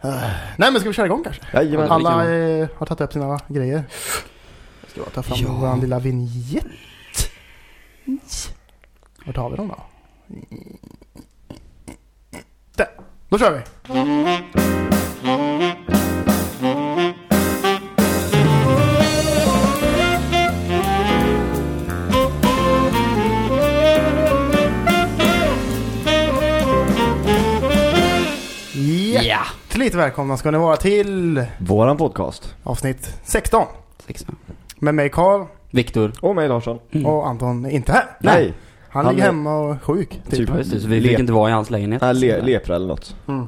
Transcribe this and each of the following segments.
Nej men ska vi köra igång kanske? Jajamän. Alla eh, har tagit upp sina grejer. Jag ska bara ta fram Ja. vår lilla vignett. Vart har vi dem då? Där, då kör vi! Lite välkomna ska ni vara till Våran podcast. avsnitt 16. Sexton. Med mig Karl Viktor. Och mig Larsson. Mm. och Anton är inte här. Nej. Han, Han ligger är- hemma och är sjuk. Typ. Typ. Ja, just det, så vi fick inte vara i hans lägenhet. Le, lepra eller något. Mm.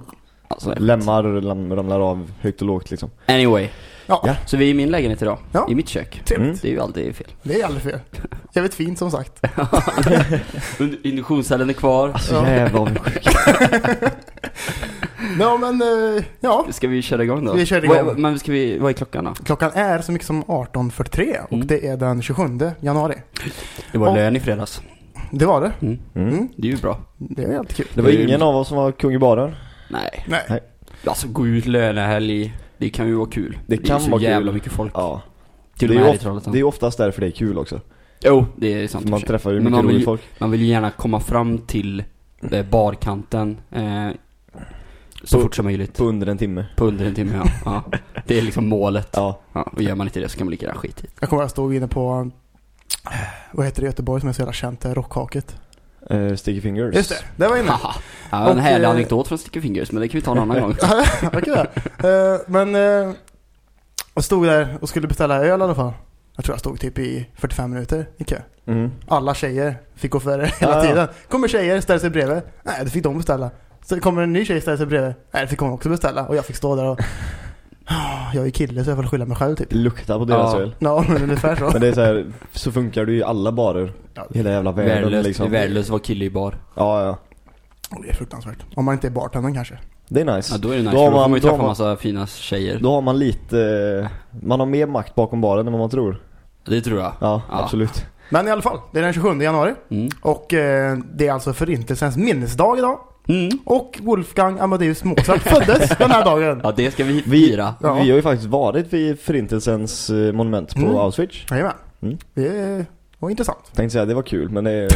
Alltså, Lemmar lam, ramlar av högt och lågt liksom. Anyway. Ja, Ja. Så vi är i min lägenhet idag. Ja. I mitt kök. trevligt. Mm. Det är ju alltid fel. Det är aldrig fel. Jävligt fint som sagt. Induktionscellen är kvar. Alltså Ja. jävlar avundsjuk. Ja men, eh, ja. Ska vi köra igång då? Vi kör igång. Vad, men ska vi, vad är klockan då? Klockan är så mycket som 18.43 och Mm. det är den 27 januari. Det var Och- lön i fredags. Det var det. Mm. Mm. Det är ju bra. Det är helt kul. Det var Det är- ingen av oss som var kung i baren. Nej. Nej. Nej. Alltså gå ut lönehelg. Det kan ju vara kul. Det är kan så vara jävla kul. mycket folk. Ja. Till det är med ju här i of- Trollhättan. Det är oftast därför det är kul också. Jo, det är sant. För man träffar ju mycket roligt folk. Man vill ju gärna komma fram till eh, barkanten eh, så På- fort som möjligt. På under en timme. På under en timme, ja. ja. Det är liksom målet. Ja. Ja, och gör man inte det så kan man lika gärna skita i Jag kommer att stå inne på, vad heter det i Göteborg som är så jävla känt? eh, Rockhaket. Uh, sticky fingers. Just det, där var inne. Haha. Ja, en Och, härlig eh, anekdot från Sticky Fingers, men det kan vi ta en annan gång. Okej okay, uh, Men, uh, jag stod där och skulle beställa öl i alla fall. Jag tror jag stod typ i 45 minuter i kö. Mm. Alla tjejer fick gå före hela tiden. Kommer tjejer, ställer sig bredvid. Nej, det fick de beställa. Så kommer en ny tjej, ställer sig bredvid. Nej, det fick hon också beställa. Och jag fick stå där och... Ah, Jag är kille så jag får skylla mig själv typ. Lukta på deras Ja. öl. Ja, men ungefär så. Men det är så här, så funkar det ju i alla barer. Ja. I hela jävla världen Värdelöst, liksom. det är värdelöst att vara kille i bar. Ja, ja. Och Det är fruktansvärt. Om man inte är bartendern kanske. Det är nice. Ja, då är det nice, Då har för då får man- man ju träffa man- massa fina tjejer. Då har man lite, man har mer makt bakom baren än vad man tror. Det tror jag. Ja, Ja. absolut. Men i alla fall, det är den 27 januari. Mm. Och eh, det är alltså förintelsens minnesdag idag. Mm. Och Wolfgang Amadeus Mozart föddes den här dagen. Ja, det ska vi Vi, fira. Ja. vi har ju faktiskt varit vid förintelsens eh, monument på Mm. Auschwitz. Jajamän. Mm. Det var intressant. Tänkte säga det var kul, men det är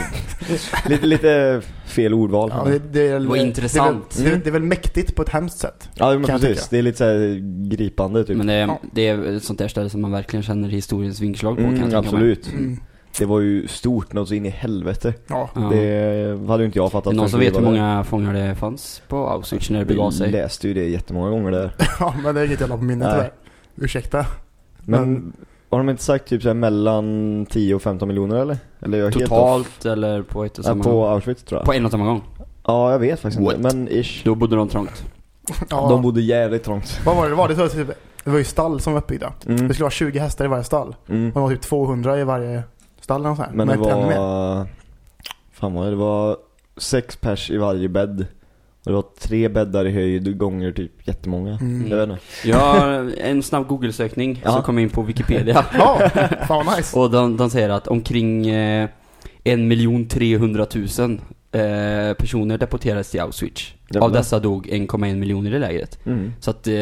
lite, lite fel ordval. Ja, Ja, det, det, är, Det var intressant. Det är, väl, det är väl mäktigt på ett hemskt sätt. men kan jag precis. Det är lite så här gripande typ. Men det är, Ja. det är ett sånt där ställe som man verkligen känner historiens vingslag på mm, absolut. Mm. Det var ju stort något så in i helvete. Ja. Ja. Det hade ju inte jag fattat. Är det någon som vi vet var hur många fångar det fanns på Auschwitz när det begav Vi sig? läste ju det jättemånga gånger där. ja, men det är inget jävla på minnet Nej. tyvärr. Ursäkta. Men, Men- har de inte sagt typ så här mellan 10 och 15 miljoner eller? Eller? Totalt eller på ett och Ja, samma på gång? Auschwitz tror jag. På en och samma gång? Ja, jag vet faktiskt What? inte. Men ish. Då bodde de trångt. Ja, De bodde jävligt trångt. Vad var det? Var det, så, typ, det var ju stall som var uppbyggda. Mm. Det skulle vara 20 hästar i varje stall. Mm. Och det var typ 200 i varje stall eller nåt sånt här. Men det var... Fan vad det var sex pers i varje bädd. Och det var tre bäddar i höjd gånger typ jättemånga. Mm. Jag vet inte. Ja, en snabb google-sökning Ja. så kom jag in på Wikipedia. Ja, fan vad nice. Och de, de säger att omkring eh, 1 300 000 eh, personer deporterades till Auschwitz. Jävlar. Av dessa dog 1,1 miljoner i lägret. Mm. Så att eh,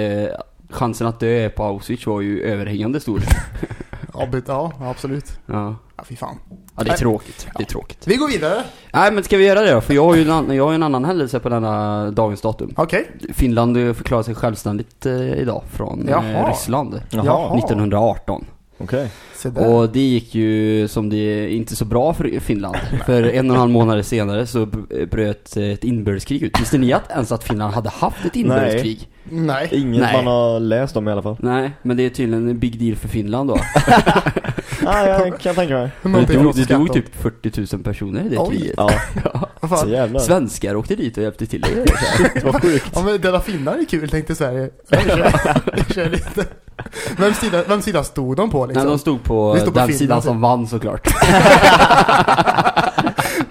chansen att dö på Auschwitz var ju överhängande stor. Ja, byt- ja, absolut. Ja, Ja, fy fan. ja det är tråkigt. Det är tråkigt. Vi går vidare. Nej men ska vi göra det då? För jag har ju en, annan- jag har ju en annan händelse på denna dagens datum. Okej. Finland eh, förklarar sig självständigt eh, idag från Jaha. eh, Ryssland. Jaha, Jaha. 1918. okej. Se där. Och det gick ju som det inte så bra för Finland. För en och en halv månader senare så bröt ett inbördeskrig ut. Visste ni att ens att Finland hade haft ett inbördeskrig? Nej. Inget Nej. man har läst om i alla fall. Nej, men det är tydligen en big deal för Finland då. ah, jag kan tänka mig. Det Någonting dog, det dog typ 40 000 personer i det kriget. Ja, så jävlar. Svenskar åkte dit och hjälpte till. Det var sjukt. Ja men dela finnar är kul tänkte Sverige. Ja, Vi kör, vi kör lite. Vem sida, vem sida stod de på liksom? Nej, de stod på stod på den sidan typ. som vann såklart.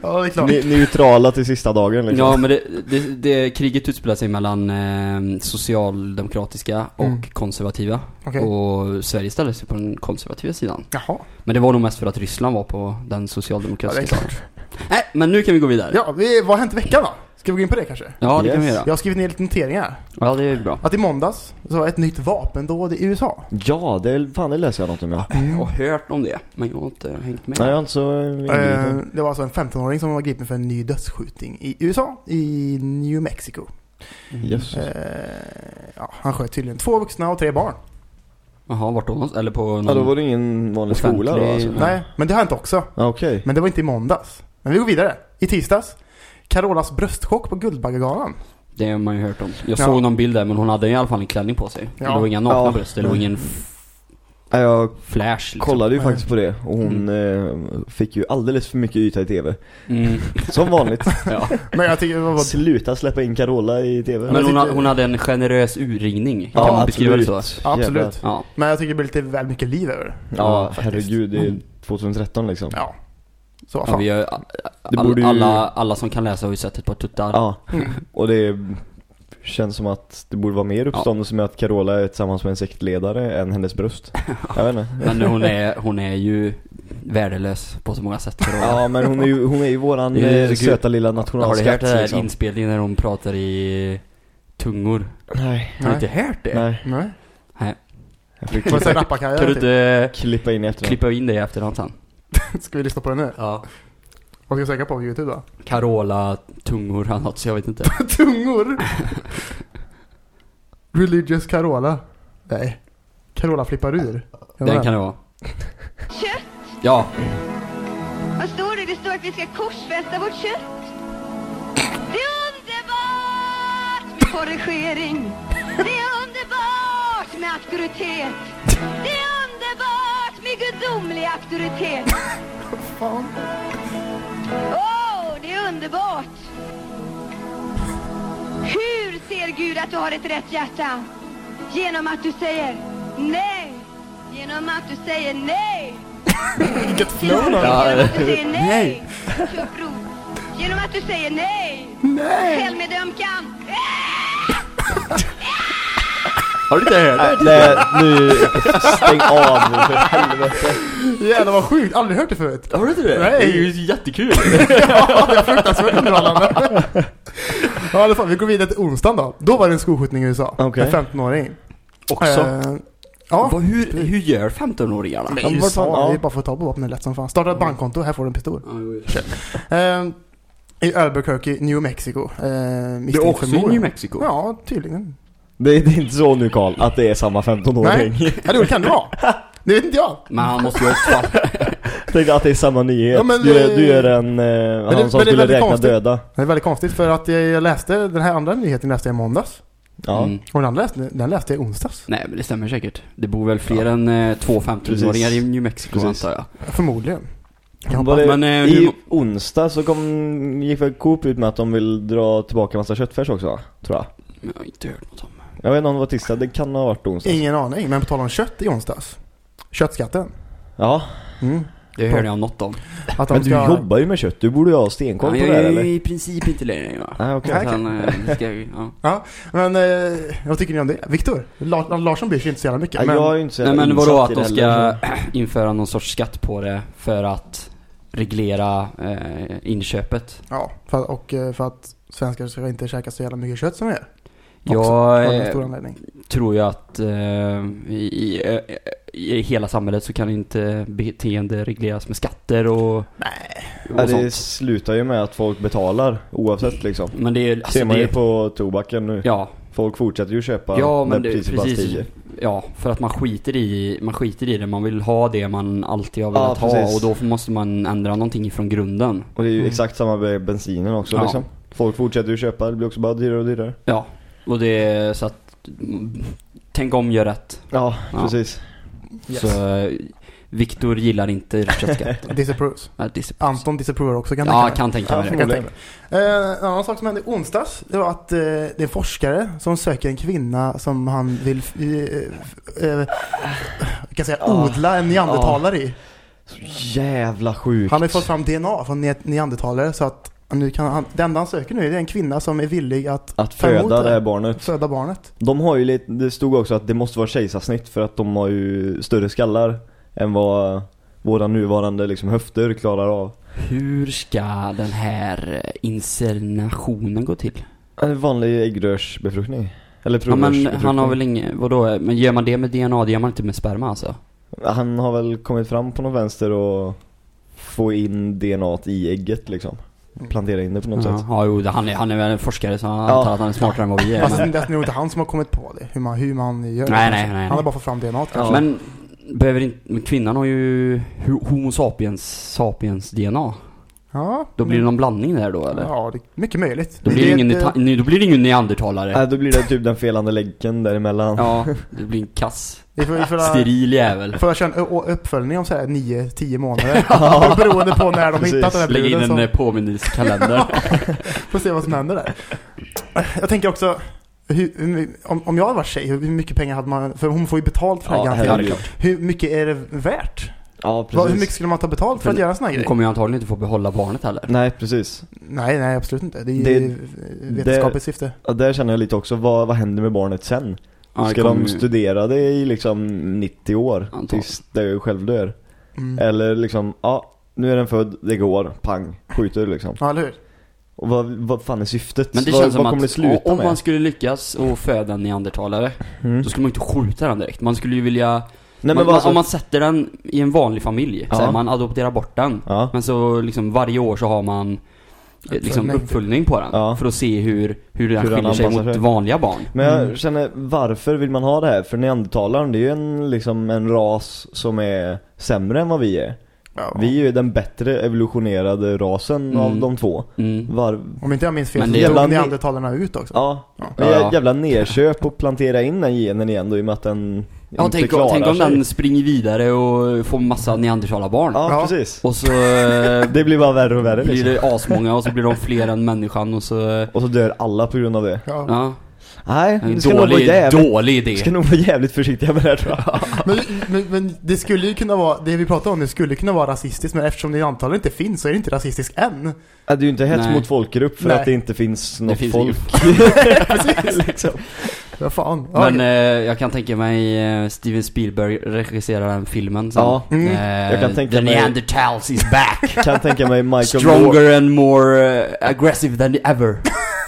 Ja det är klart. Ni, neutrala till sista dagen liksom. Ja, men det, det, det kriget utspelar sig mellan eh, socialdemokratiska och Mm. konservativa. Okej. Och Sverige ställde sig på den konservativa sidan. Jaha. Men det var nog mest för att Ryssland var på den Ja det är socialdemokratiska klart. sidan. Nej, men nu kan vi gå vidare. Ja, vi, vad har hänt i veckan då? Ska vi gå in på det kanske? Ja, det kan vi Yes. göra. Jag har skrivit ner lite noteringar. Ja, det är bra. Att i måndags så var ett nytt vapendåd i USA. Ja, det är, fan det läser jag något om ja. Jag har hört om det, men jag har inte hängt med. Nej, jag är inte så Eh, det var alltså en 15-åring som var gripen för en ny dödsskjutning i USA, i New Mexico. Jösses. Eh, ja, han sköt tydligen två vuxna och tre barn. Jaha, vart då? Eller på någon... Ja, då var det ingen vanlig skola då alltså? Nej, men det har hänt också. Ja, okej. Men det var inte i måndags. Men vi går vidare. I tisdags. Carolas bröstchock på Guldbaggegalan. Det har man ju hört om. Jag Ja. såg någon bild där, men hon hade i alla fall en klänning på sig. Ja. Det var inga nakna Ja. bröst, det var ingen Ja, Jag flash liksom. kollade ju faktiskt på det och hon eh, fick ju alldeles för mycket yta i tv. Mm. Som vanligt. Ja. Men jag tycker var... Sluta släppa in Carola i tv. Men hon, ha- hon hade en generös urringning, kan Ja, man beskriva det absolut. så? Absolut. Jävlar. Ja. Men jag tycker det blir lite väl mycket liv över. Ja, Ja, herregud, det är 2013 liksom. Ja. Så vad Ja, vi har, all, ju- alla, alla som kan läsa har ju sett ett par tuttar. Ja, Mm. och det känns som att det borde vara mer uppståndelse med att Carola är tillsammans med en sektledare än hennes bröst. Jag vet inte. Men hon är, hon är ju värdelös på så många sätt. Carola. Ja, men hon är ju, hon är ju våran Det är eh, söta lilla Har du hört nationalskatt liksom. inspelningen när hon pratar i tungor? Nej. Har du inte hört det? Nej. Nej. Nej. Jag fick? Kan du inte klippa in efterhand. klippa in det i efterhand sen? Ska vi lyssna på det nu? Ja. Vad ska jag söka på på Youtube då? Carola, tungor, eller något så jag vet inte. Tungor! Religious Carola. Nej. Carola flippar ur. Den kan det vara. Kött? Ja. Vad står det? Det står att vi ska korsfästa vårt kött. Det är underbart med korrigering. Det är underbart med auktoritet. Det är underbart med gudomlig auktoritet. Fan. Åh, det är underbart. Hur ser Gud att du har ett rätt hjärta? Genom att du säger nej. Genom att du säger nej. Vilket flow då. Genom att du säger Nej. Köprot. Genom att du säger nej. Nej! Helmedömkan. Har du inte hört det? Nej, nu, stäng av nu för helvete. Jävlar vad sjukt. Aldrig hört det förut. Har du inte det? Nej. Det är ju jättekul. ja, det är fruktansvärt underhållande. ja, i alla fall. Vi går vidare till onsdagen då. Då var det en skolskjutning i USA. Okej. En 15-åring. Också. Eh, ja. Vad, hur, hur gör 15-åringarna? Men Ja, i men USA, vad fan, ja. det är bara för att ta på vapnet lätt som fan. Starta ett bankkonto, här får du en pistol. Eh, I Albuquerque, New Mexico. Eh, Det är också i. New Mexico. Ja, tydligen. Det är, det är inte så nu Karl, att det är samma 15-åring. Nej, ja, det kan det vara. Det vet inte jag. Men han måste ju också. Tänkte att det är samma nyhet. Ja, men du, är, det- du är en, eh, det- han som det är skulle väldigt räkna konstigt. döda. Det är väldigt konstigt för att jag läste den här andra nyheten läste jag i måndags. Ja. Mm. Och den andra läste, den läste jag i onsdags. Nej men det stämmer säkert. Det bor väl fler än eh, två 15-åringar i. New Mexico Precis. antar jag. Förmodligen. Det, Men, eh, I hur- onsdag så kom, gick väl Coop ut med att de vill dra tillbaka massa köttfärs också va? Tror jag. Men jag har inte hört något om. Jag vet inte om det var tisdag, det kan ha varit onsdag. Ingen aning, men på tal om kött i onsdags. Köttskatten. Ja, Mm. Det hörde jag något om. Att de men du ska... jobbar ju med kött, du borde ju ha stenkoll på jag det här är eller? i princip inte längre va? Nej okej. Nej. Utan, eh, det ska, ja. Ja, men eh, vad tycker ni om det? Viktor? La- Larsson bryr sig inte så jävla mycket. Nej, men... jag är inte så Nej men vadå att de det ska heller, införa någon sorts skatt på det för att reglera eh, inköpet? Ja, för, och eh, för att svenskar ska inte käka så jävla mycket kött som vi gör. Jag eh, stor anledning. tror ju att eh, i, i, eh, i hela samhället så kan inte beteende regleras med skatter och, Nej. och Ja, det sånt. slutar ju med att folk betalar oavsett liksom. Men det är alltså Ser man ju det, på tobaken nu. Ja, Folk fortsätter ju köpa ja när det, priset bara precis. stiger. Ja, för att man skiter i, man skiter i det. Man vill ha det man alltid har Ja, velat ha precis. och då måste man ändra någonting ifrån grunden. Och det är ju Mm. exakt samma med bensinen också Ja. liksom. Folk fortsätter ju köpa, det blir också bara dyrare och dyrare. Ja, och det är så att tänk om, gör rätt. Ja, Ja. precis. Yes. Så eh, Viktor gillar inte köttskatt. Disapproves. Ja, dis- Anton disapprover också kan ja, kan tänka mig Ja, det. Tänka. Eh, en annan sak som hände i onsdags, det var att eh, det är en forskare som söker en kvinna som han vill, eh, eh, jag kan säga, Ah. odla en neandertalare i. Så jävla sjukt. Han har ju fått fram DNA från ne- neandertalare så att nu kan han, det enda han söker nu är en kvinna som är villig att Att föda det här barnet. föda barnet. De har ju lite, det stod också att det måste vara kejsarsnitt för att de har ju större skallar än vad våra nuvarande liksom höfter klarar av. Hur ska den här eh, inseminationen gå till? En vanlig äggrörsbefruktning. Eller Ja, men han har väl inget, vadå, men gör man det med DNA, det gör man inte med sperma alltså? Han har väl kommit fram på något vänster och få in DNA i ägget liksom. Plantera in det på något Ja, sätt. ja jo, det- han är, han är väl en forskare så han Ja. antar att han är smartare än vad vi är. Fast Men, det är nog inte han som har kommit på det. Hur man, hur man gör det. Nej, kanske. nej, nej, Han har bara fått fram DNA Ja. kanske. men behöver inte, kvinnan har ju Homo sapiens, sapiens DNA. Ja. Då blir det någon blandning där då eller? Ja, det är mycket möjligt. Då Det blir, det ingen, då blir det ingen neandertalare. Nej, då blir det typ den felande länken däremellan. Ja, det blir en kass, Vi får, vi får, steril jävel. får jag köra en uppföljning om såhär 9-10 månader. Beroende på när de Precis. hittat den här Lägg in bruden. en Så eh, påminnelsekalender. får se vad som händer där. Jag tänker också, hur, om, om jag hade varit tjej, hur mycket pengar hade man, för hon får ju betalt för det här Ja, garanterat. herregud. Hur mycket är det värt? Ja, precis. hur mycket skulle man ta betalt för att För- göra en sån här Hon grej? kommer ju antagligen inte få behålla barnet heller. Nej, precis. Nej, nej absolut inte. Det är Det- ju vetenskapligt syfte. Ja, där känner jag lite också, vad, vad händer med barnet sen? Ja, Ska de studera det i liksom 90 år? Antagligen. Tills det själv dör? Mm. Eller liksom, ja, nu är den född, det går, pang, skjuter liksom. Ja, eller hur? Och vad, vad fan är syftet? Men det vad, känns vad kommer det att sluta om med? man skulle lyckas och föda en neandertalare, Mm. då skulle man inte skjuta den direkt. Man skulle ju vilja... Nej men man, vad man, så, om man sätter den i en vanlig familj, Ja. så här, man adopterar bort den. Ja, Men så liksom varje år så har man liksom Uppföljning. på den. Ja. För att se hur, hur den Hur den skiljer sig mot sig. vanliga barn. men jag Mm. känner, varför vill man ha det här? För neandertalaren, det är ju en, liksom en ras som är sämre än vad vi är. Ja. Vi är ju den bättre evolutionerade rasen Mm. av de två. Mm. Var, Om inte jag minns fel så det- dog Jävla- neandertalarna ut också. ja, Ja. jävla nerköp och plantera in den genen igen då i och med att den Ja, inte tänk, klarar tänk om sig. den springer vidare och får massa neandertalarbarn. Ja, Ja. precis. Och så eh, Det blir bara värre och värre blir liksom. det asmånga och så blir de fler än människan och så... Och så dör alla på grund av det. Ja. Ja, Nej, en det ska nog vara dålig, jävligt, dålig idé. ska nog vara jävligt försiktiga med det här tror jag. Men, men, men det skulle ju kunna vara, det vi pratar om det skulle kunna vara rasistiskt men eftersom det antagligen inte finns så är det inte rasistiskt än. Ja, det är ju inte hets Nej. mot folkgrupp för Nej. att det inte finns något finns folk. liksom. Ja fan. Men eh, jag kan tänka mig eh, Steven Spielberg regisserar den filmen sen. Ja, Mm. Eh, Jag kan tänka The mig- Neanderthals is back! kan tänka mig Michael Stronger Moore, and more eh, aggressive than ever.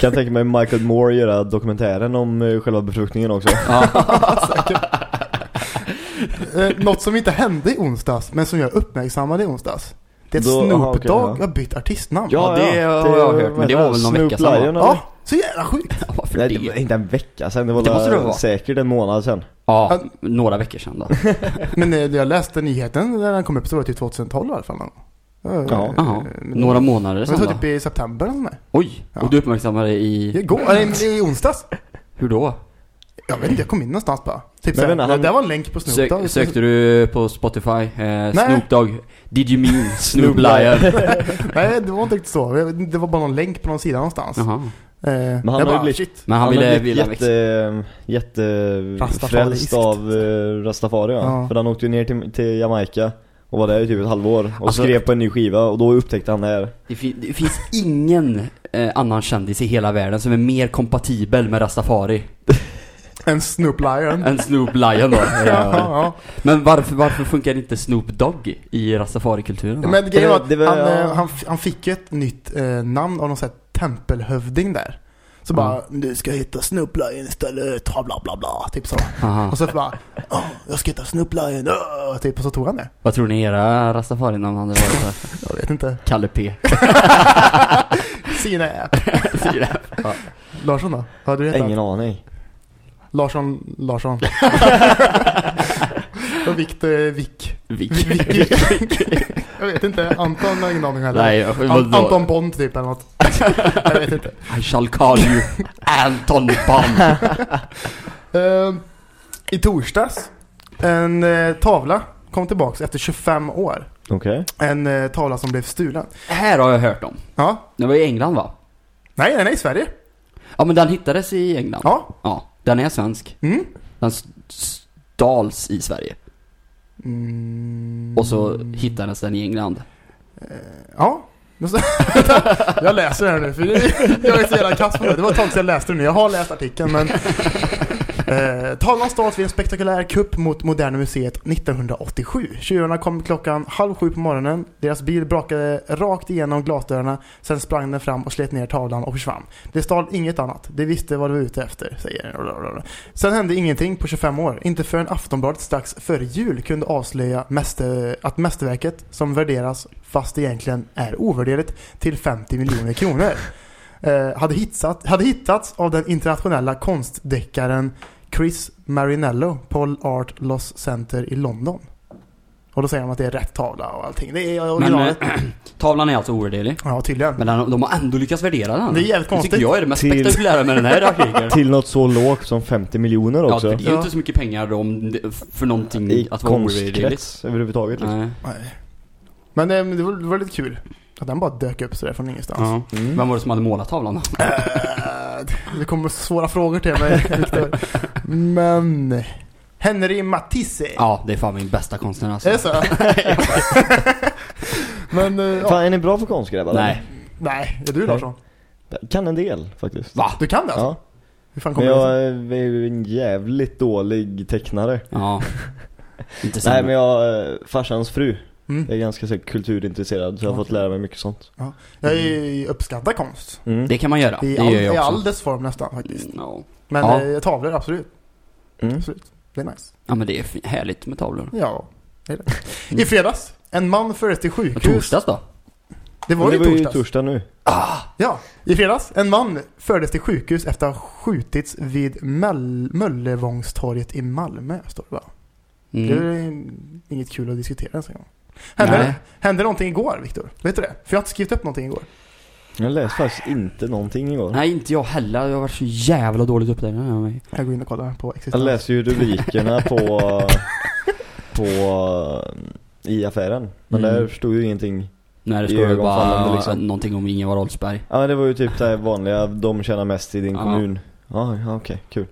Kan tänka mig Michael Moore göra dokumentären om eh, själva befruktningen också. eh, något som inte hände i onsdags men som jag uppmärksammade i onsdags. Det är att Då- Snoop Dogg ja. har bytt artistnamn. Ja, det har jag hört, men det var väl någon Snoop vecka sedan? Ja, så jävla sjukt. Varför Nej, det? det var inte en vecka sen, det var Det måste det vara. säkert en månad sen. Ja, några veckor sedan då. Men eh, jag läste nyheten när den kom upp så var det typ 2012 i alla fall. Ja, Ja. eh, men- några månader Det sedan var då. typ i september eller sånt där. Oj, Ja. och du uppmärksammade i... Igår, eller i onsdags. Hur då? Jag vet inte, jag kom in någonstans bara. Typ Men såhär, vänta, han- det var en länk på Snoop Dogg. Sök, sökte du på Spotify? Eh, Snoop Dogg, Did you mean Snoop Lion. Nej, det var inte riktigt så. Det var bara någon länk på någon sida någonstans. Jaha. Eh, Men han jag har blivit- shit. Men han, ville, blivit jätte, jätte Rastafariskt. frälst av uh, Rastafari ja. Ja. För han åkte ju ner till, till Jamaica och var där i typ ett halvår och Alltså- skrev på en ny skiva och då upptäckte han det här. Det, fin- det finns ingen eh, annan kändis i hela världen som är mer kompatibel med Rastafari En Snoop Lion. än Snoop Lion då. ja, ja. Men varför, varför funkar inte Snoop Dogg i Rastafari-kulturen då? Men grejen var att Det var- han, ja. eh, han, han fick ju ett nytt eh, namn av någon sån här tempelhövding där. Så bara, du ska heta Snoop Lion istället, bla bla bla bla, typ så. Aha. Och så bara, jag ska heta Snoop Lion, åh, typ, och så tog han det. Vad tror ni era Rastafari-namn hade varit? då? Jag vet inte. Kalle P. Sina app. Ja. Larsson då? Hade du hetat? Ingen aning. Larsson, Larsson. och Victor, Vick. Vick. Vick. Jag vet inte, Anton har ingen aning heller. Nej, An-? Anton Bond typ eller något. jag vet inte. I shall call you Anton Bond. Eh, I torsdags, en eh, tavla kom tillbaks efter 25 år. Okej. En eh, tavla som blev stulen. här har jag hört om. Ja. Det var i England va? Nej, nej, nej, Sverige. Ja men den hittades i England. Ja. Ja, den är svensk. Mm. Den stals i Sverige. Mm. Och så hittades den i England. Ja. Men så- jag läser här nu för jag är så jävla kass på det. Det var ett tag sedan jag läste det nu. Jag har läst artikeln men... Eh, tavlan stals vid en spektakulär kupp mot Moderna Museet 1987. Tjuvarna kom klockan halv sju på morgonen. Deras bil brakade rakt igenom glasdörrarna. Sen sprang den fram och slet ner tavlan och försvann. De stal inget annat. De visste vad de var ute efter, säger Sen hände ingenting på 25 år. Inte förrän Aftonbladet strax före jul kunde avslöja mäster, att mästerverket, som värderas fast egentligen är ovärderligt, till 50 miljoner kronor. Eh, hade, hitsat, hade hittats av den internationella konstdeckaren Chris Marinello på Art Loss Center i London. Och då säger de att det är rätt tavla och allting. Det är Men originalet. eh, tavlan är alltså ovärderlig. ja, tydligen. Men den, de har ändå lyckats värdera den. Det är jävligt Det konstigt. tycker jag är det mest Till- spektakulära med den här artikeln. Till något så lågt som 50 miljoner Ja, också. för det är ju Ja. inte så mycket pengar om det- för någonting I att vara konstkrets överhuvudtaget. Liksom. Nej. Nej. Men eh, det, var, det var lite kul. Att den bara dök upp sådär från ingenstans. Ja. Mm. Vem var det som hade målat tavlan då? Eh, det kommer svåra frågor till mig, Viktor. Men... Henry Matisse. Ja, det är fan min bästa konstnär alltså. Är det så? Men, eh, ja. Fan, är ni bra på konstgrävare? Nej. Nej, är du Larsson? Jag kan en del faktiskt. Va? Du kan det alltså? Ja. Hur fan Men kommer jag det är ju en jävligt dålig tecknare. Ja. Inte Nej men jag, eh, farsans fru mm. är ganska så, här, kulturintresserad så jag har fått lära mig mycket sånt. Jag är- uppskattar konst. Mm. Det kan man göra. I det all, gör jag I all dess form nästan faktiskt. No. Men Ja. eh, tavlor, absolut. Mm. absolut. Det är nice. Ja men det är härligt med tavlor. Ja, det är det. I fredags, en man fördes till Och sjukhus. torsdags då? Det var Men ju det var ju torsdags. torsdag nu. Ja, i fredags. En man fördes till sjukhus efter att ha skjutits vid Möll- Möllevångstorget i Malmö, står det bara. Det Mm. är inget kul att diskutera ens en gång. Hände, Nej. hände någonting igår, Viktor? Vet du det? För jag har inte skrivit upp någonting igår. Jag läste faktiskt inte någonting igår. Nej, inte jag heller. Jag har varit så jävla dåligt uppdaterad med mig. Jag går in och kollar på Jag existens. läser ju rubrikerna på, på i affären. Men Mm. där stod ju ingenting. När det står ju bara liksom. någonting om Ingvar Oldsberg. Ja det var ju typ det vanliga, de tjänar mest i din Ja. kommun. Ja, ja okej, kul.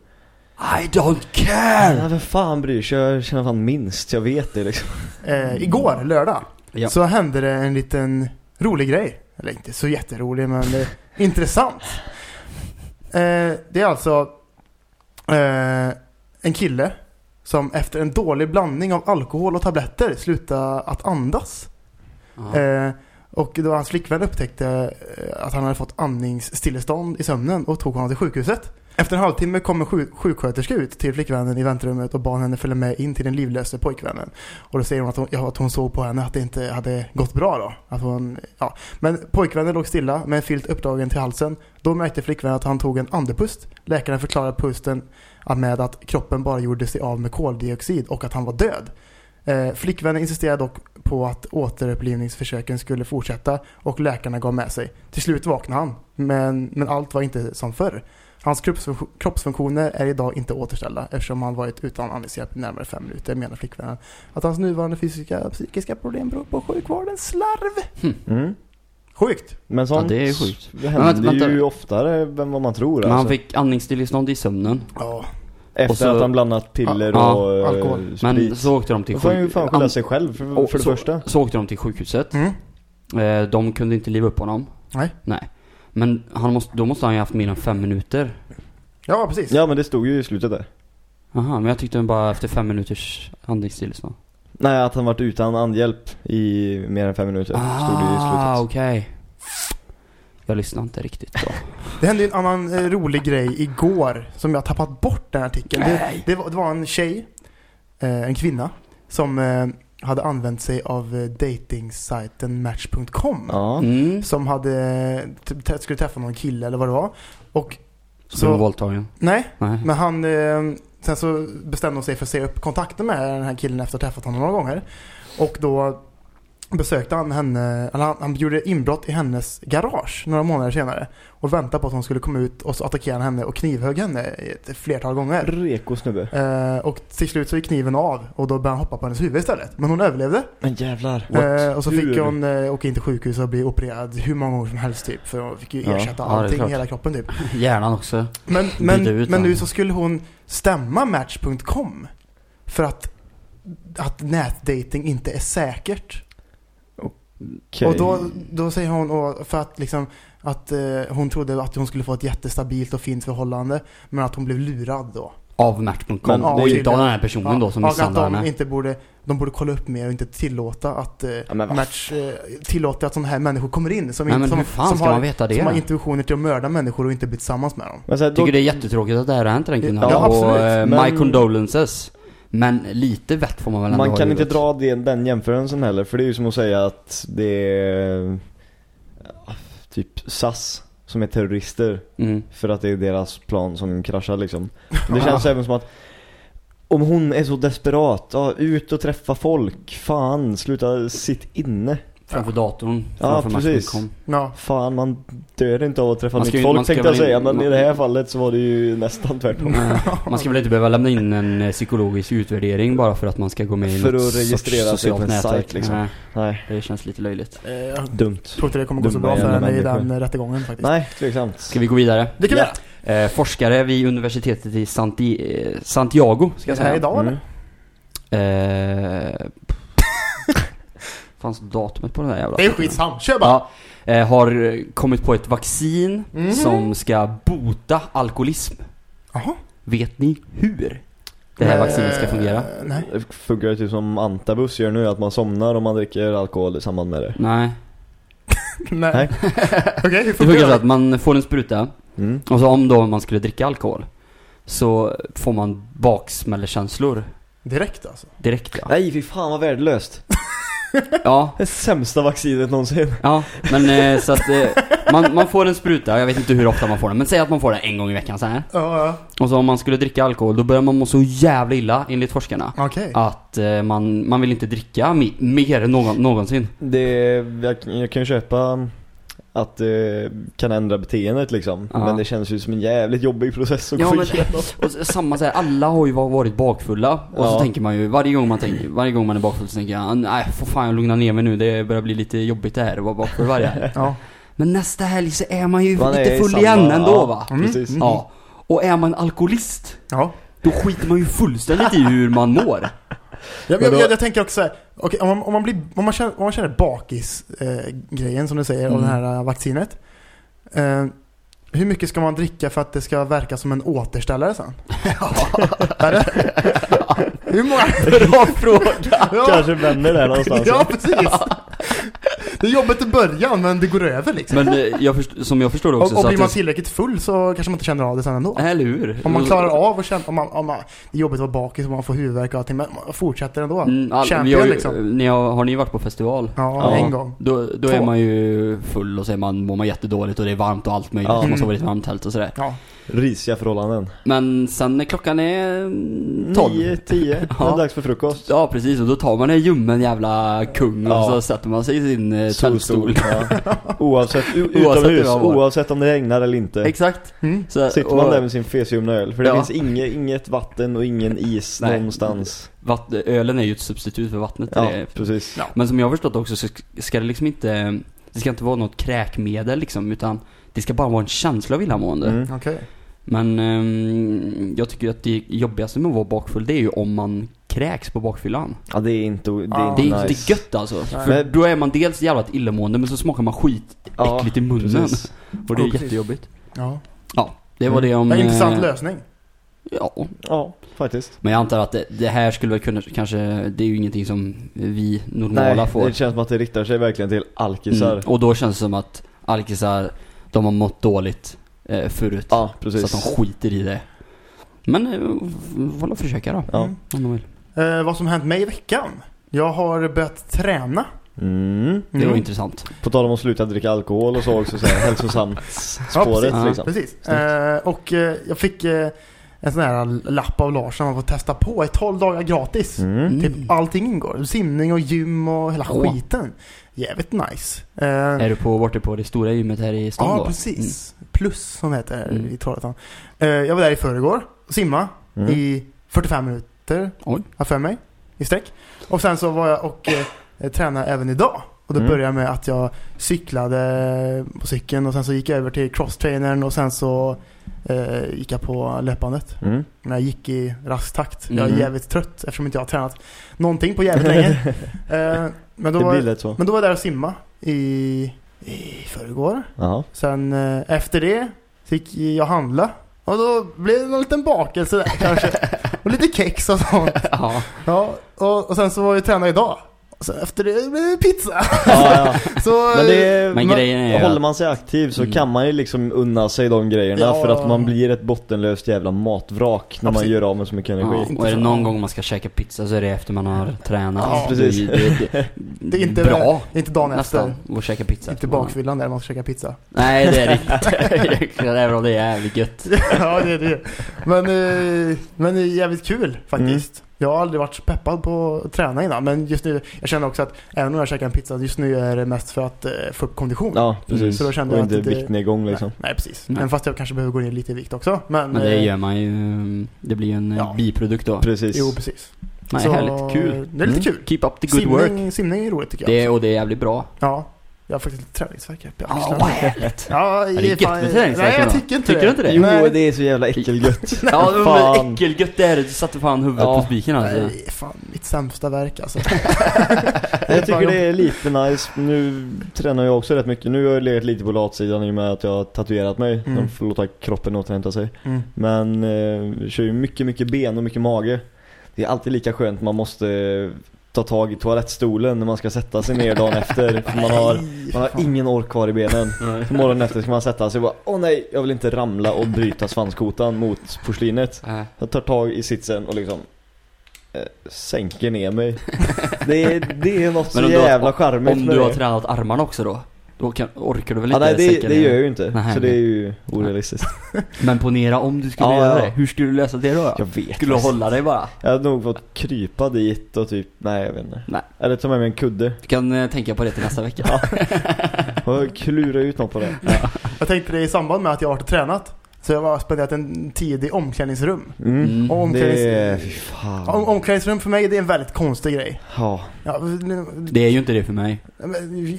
I don't care! Ja, vem fan bryr sig? Jag känner fan minst, jag vet det liksom. Eh, igår, lördag, Ja. så hände det en liten rolig grej. Eller inte så jätterolig, men intressant. Eh, det är alltså eh, en kille som efter en dålig blandning av alkohol och tabletter slutade att andas. Eh, och då hans flickvän upptäckte eh, att han hade fått andningsstillestånd i sömnen och tog honom till sjukhuset. Efter en halvtimme kommer sjuk- sjuksköterska ut till flickvännen i väntrummet och bad henne följa med in till den livlöse pojkvännen. Och då säger hon att hon, ja, att hon såg på henne att det inte hade gått bra då. Att hon, ja. Men pojkvännen låg stilla med en filt uppdragen till halsen. Då märkte flickvännen att han tog en andepust. Läkaren förklarade pusten med att kroppen bara gjorde sig av med koldioxid och att han var död. Eh, flickvännen insisterade dock på att återupplivningsförsöken skulle fortsätta och läkarna gav med sig. Till slut vaknade han, men, men allt var inte som förr. Hans kroppsfunk- kroppsfunktioner är idag inte återställda eftersom han varit utan andningshjälp i närmare fem minuter, menar flickvännen. Att hans nuvarande fysiska och psykiska problem beror på sjukvårdens slarv. Mm. Sjukt! Men sånt Ja, det är sjukt. Det Men händer vänta, vänta. ju oftare än vad man tror Men han alltså. fick andningsstillestånd i sömnen. Ja. Efter och så- att han blandat piller Ja, och eh, alkohol. sprit. Men så åkte de till Då får han ju fan skylla sig själv för, för det så, första. Så åkte de till sjukhuset. Mm. Eh, de kunde inte liva upp honom. Nej. Nej. Men han måste, då måste han ju haft mer än fem minuter. Ja, precis. Ja men det stod ju i slutet där. Aha, men jag tyckte bara efter fem minuters andningsstillestånd. Nej, att han varit utan andhjälp i mer än fem minuter. stod det i Ah, slutet. okej. Jag lyssnade inte riktigt då. Det hände ju en annan eh, rolig grej igår som jag tappat bort den artikeln. Det, Nej. det, var, det var en tjej, eh, en kvinna, som eh, hade använt sig av eh, datingsajten Match.com. Ja. Mm. Som hade, skulle träffa någon kille eller vad det var. Och Så, Så- blev våldtagen? nej, Nej. men han, eh, sen så bestämde hon sig för att se upp kontakten med den här killen efter att ha träffat honom några gånger. Och då besökte han henne, eller han, han gjorde inbrott i hennes garage några månader senare. Och väntade på att hon skulle komma ut och så attackerade han henne och knivhögg henne ett flertal gånger. Reko snubbe. Eh, och till slut så gick kniven av och då började han hoppa på hennes huvud istället. Men hon överlevde. Men jävlar. Eh, och så fick Hur? hon eh, åka in till sjukhus och bli opererad hur många gånger som helst typ. För hon fick ju Ja. ersätta Ja, allting i hela kroppen typ. Hjärnan också. Men, men, ut men nu så skulle hon stämma Match.com för att, att nätdating inte är säkert. Okej. Och då, då säger hon för att liksom att eh, hon trodde att hon skulle få ett jättestabilt och fint förhållande men att hon blev lurad då. Av Match.com. Det är ju inte av den här personen då som misshandlar de henne. inte borde, de borde kolla upp mer och inte tillåta att eh, vad Match eh, tillåter att sådana här människor kommer in. Som, Nej inte, men som, som, har, man veta det? som har Jag intuitioner till att mörda människor och inte bli tillsammans med dem. Men så här, då, tycker det är jättetråkigt att det här har hänt den kvinnan. Ja, och absolut. eh, Men- my condolences. Men lite vett får man väl ändå man ha kan inte dra den, den jämförelsen heller, för det är ju som att säga att det är ja, typ SAS som är terrorister Mm. för att det är deras plan som kraschar liksom. Det känns även som att om hon är så desperat, ja, ut och träffa folk, fan, sluta sitt inne. Framför datorn, Ja, framför precis. Match.com. Ja. Fan, man dör inte av att träffa nytt folk tänkte jag säga, men man- i det här fallet så var det ju nästan tvärtom. Nej, Man ska väl inte behöva lämna in en eh, psykologisk utvärdering bara för att man ska gå med i För något att registrera sorts sig på socialt nätverk. sajt, liksom. Nej, Nej, det känns lite löjligt. Eh, jag dumt. tror inte det kommer gå så bra för henne i den rättegången faktiskt. Nej, tveksamt. Ska vi gå vidare? Det kan vi Ja. göra. Eh, forskare vid universitetet i Santi eh, Santiago, ska jag det här säga. idag Mm. eller? Eh, fanns datumet på den där jävla Det är skitsam. Kör bara. Ja, eh, har eh, kommit på ett vaccin Mhm. som ska bota alkoholism. Jaha. Vet ni hur det här Eh, vaccinet ska fungera? Nej. Det funkar typ som antabus gör nu, att man somnar om man dricker alkohol i samband med det. Nej. Nej. Nej. Okej, hur Det funkar så att man får en spruta Mm. och så om då man skulle dricka alkohol så får man baksmällekänslor Direkt alltså. direkt ja. Nej, fy fan vad värdelöst. Ja, Det sämsta vaccinet någonsin. ja men eh, så att eh, man, man får en spruta, jag vet inte hur ofta man får den, men säg att man får den en gång i veckan så här. Ja, ja. Och så om man skulle dricka alkohol, då börjar man må så jävla illa enligt forskarna. Okej. Att eh, man, man vill inte dricka mi- mer än någon, någonsin. Det, jag, jag kan ju köpa att det kan ändra beteendet liksom. Ja. Men det känns ju som en jävligt jobbig process att Ja, gå men- igenom. Och samma så här, alla har ju va- varit bakfulla. Och så Ja. tänker man ju, varje gång man tänker, varje gång man är bakfull så tänker jag, nej får fan jag lugna ner mig nu, det börjar bli lite jobbigt det här att vara bakfull varje helg. Ja. Men nästa helg så är man ju Man lite full samma- igen ändå ja. va? Mm, Precis. mm. Ja. Och är man alkoholist, Ja. då skiter man ju fullständigt i hur man mår. Jag, Men jag, då- jag, jag tänker också såhär, okej om, man, om man blir, om man känner, om man känner bakis-grejen som du säger Mm. det här eh, vaccinet. Eh, hur mycket ska man dricka för att det ska verka som en återställare sen? Är det? Hur många? Bra fråga! Ja, Kanske vänner där någonstans. ja precis. Det är jobbigt i början men det går över liksom. Men eh, jag först- som jag förstår det också och och så blir man att tillräckligt full så kanske man inte känner av det sen ändå. Eller hur? Om man klarar av att känna, om man, om man, det är jobbigt att vara bakis och man får huvudvärk och allting men man fortsätter ändå. Mm, all, Champion har liksom. ni har, har ni varit på festival? Ja, Ja. en gång. Då, då är man ju full och så är man, mår man jättedåligt och det är varmt och allt möjligt. Ja. Så man Mm. sover i ett varmt tält och sådär. Ja. Risiga förhållanden. Men sen när klockan är mm, 12. 9, 10. Det Ja. är dags för frukost. Ja precis, och då tar man en ljummen jävla kung och Ja. så sätter man sig i sin eh, tältstol. Ja. Oavsett, utomhus, oavsett om det regnar eller inte. Exakt. Mm. Så, Sitter och man där med sin fesljumna öl. För det Ja. finns inget, inget vatten och ingen is Nej. någonstans. vatt, ölen är ju ett substitut för vattnet. Ja, Det precis. Ja. Men som jag har förstått också så ska det liksom inte, det ska inte vara något kräkmedel liksom, utan det ska bara vara en känsla av illamående. Mm. Okej. Men ehm, jag tycker att det jobbigaste med att vara bakfull det är ju om man kräks på bakfyllan. Ja, det är inte, det är Ja. inte Det är nice. inte gött alltså. Nej. För då är man dels jävligt illamående men så smakar man skit Ja, äckligt i munnen. precis. Och det är Ja, jättejobbigt. Ja. Ja, det var Mm. det om... En intressant eh, lösning. Ja, Ja, faktiskt. men jag antar att det, det här skulle väl kunna, kanske, det är ju ingenting som vi normala Nej, får. det känns som att det riktar sig verkligen till alkisar. Mm. Och då känns det som att alkisar, de har mått dåligt eh, förut. Ja, så precis. att de skiter i det. Men, eh, får försöka då. Ja. Mm. Om de vill. Eh, vad som hänt mig i veckan? Jag har börjat träna. Mm. Det var Mm. intressant. På tal om att sluta dricka alkohol och så också så här, hälsosamt Ja, spåret precis. liksom. precis. Eh, och eh, jag fick eh, en sån här lapp av Larsson man får testa på i 12 dagar gratis. Mm. Mm. Typ allting ingår. Simning och gym och hela Åh. skiten. Jävligt nice. Eh, Är du på, vart på det stora gymmet här i stan ja, då? precis. Plus som heter Mm. i Trollhättan. Eh, jag var där i förrgår och simma Mm. i 45 minuter. Har för mig. I sträck. Och sen så var jag och eh, tränade även idag. Och då Mm. började jag med att jag cyklade på cykeln och sen så gick jag över till crosstrainern och sen så eh, gick jag på löpbandet. Mm. När jag gick i rask takt. Jag är Mm. jävligt trött eftersom inte jag har tränat någonting på jävligt länge. eh, men, då Det var, så. men då var jag där och simma i, i förrgår. Sen eh, efter det så gick jag handla Och då blev det någon liten bakelse där kanske. Och lite kex och sånt. Ja. Ja, och, och sen så var jag tränare idag. Sen efter det det pizza. Ja, ja. Så, Men, det, Men man, är håller man sig aktiv så Mm. kan man ju liksom unna sig de grejerna Ja. för att man blir ett bottenlöst jävla matvrak när man gör av med så mycket energi. Ja, och är det någon gång man ska käka pizza så är det efter man har tränat. Ja, precis. Det, det, det, det är inte, bra. det är inte dagen nästan efter. att käka pizza. Inte bakfyllan där man ska käka pizza. Nej, det är det inte. Även om det är jävligt gött. ja, det är det. Men, eh, men det är jävligt kul faktiskt. Jag har aldrig varit så peppad på att träna innan. Men just nu, jag känner också att även om jag käkar en pizza, just nu är det mest för att eh, få upp kondition. Ja, precis. Mm. Så då kände och jag inte att det- viktnedgång liksom. Nej, nej, precis. Nej. Men fast jag kanske behöver gå ner lite i vikt också. Men, Men det eh, gör man ju, det blir ju en Ja. biprodukt då. Precis. Jo, precis. Nej, Så, härligt, kul. Det är lite Mm. kul. Keep up the good work. Simning, simning är roligt tycker jag. Det, och det är jävligt bra. Ja. Jag har faktiskt lite träningsvärk uppe i Ja, axlarna. vad härligt. Ja, det är gött med träningsvärk Nej, jag tycker inte Tycker det. du inte det? Jo, Nej. det är så jävla äckelgött. Ja, men Fan. äckelgött det är det. Du satte fan huvudet Ja. på spiken alltså. Nej, fan mitt sämsta verk alltså. Jag tycker det är lite nice. Nu tränar jag också rätt mycket. Nu har jag legat lite på latsidan i och med att jag har tatuerat mig. Mm. De får låta kroppen återhämta sig. Mm. Men eh, kör ju mycket, mycket ben och mycket mage. Det är alltid lika skönt. Man måste ta tag i toalettstolen när man ska sätta sig ner dagen efter. För man har, Nej, man har ingen ork kvar i benen. Så morgonen efter ska man sätta sig och bara Åh nej, jag vill inte ramla och bryta svanskotan mot porslinet. Äh, Jag tar tag i sitsen och liksom eh, sänker ner mig. Det är, det är något så jävla charmigt Om du har tränat armarna också då? Då kan, orkar du väl Ja, inte nej det, det gör jag ju inte. Nej, så det nej. är ju orealistiskt. Men ponera om du skulle Ja, göra ja. det. Hur skulle du lösa det då? Jag vet Skulle du hålla dig bara? Jag hade nog fått krypa dit och typ, nej jag vet inte. Nej. Eller ta med mig en kudde. Du kan eh, tänka på det till nästa vecka. Och klura ut något på det. Jag tänkte det i samband med att jag har varit och tränat. Så jag har spenderat en tid i omklädningsrum. Mm. Mm. Och Det omklädnings... fy fan. Om, omklädningsrum för mig det är en väldigt konstig grej. Ja. Ja, Det är ju inte det för mig. men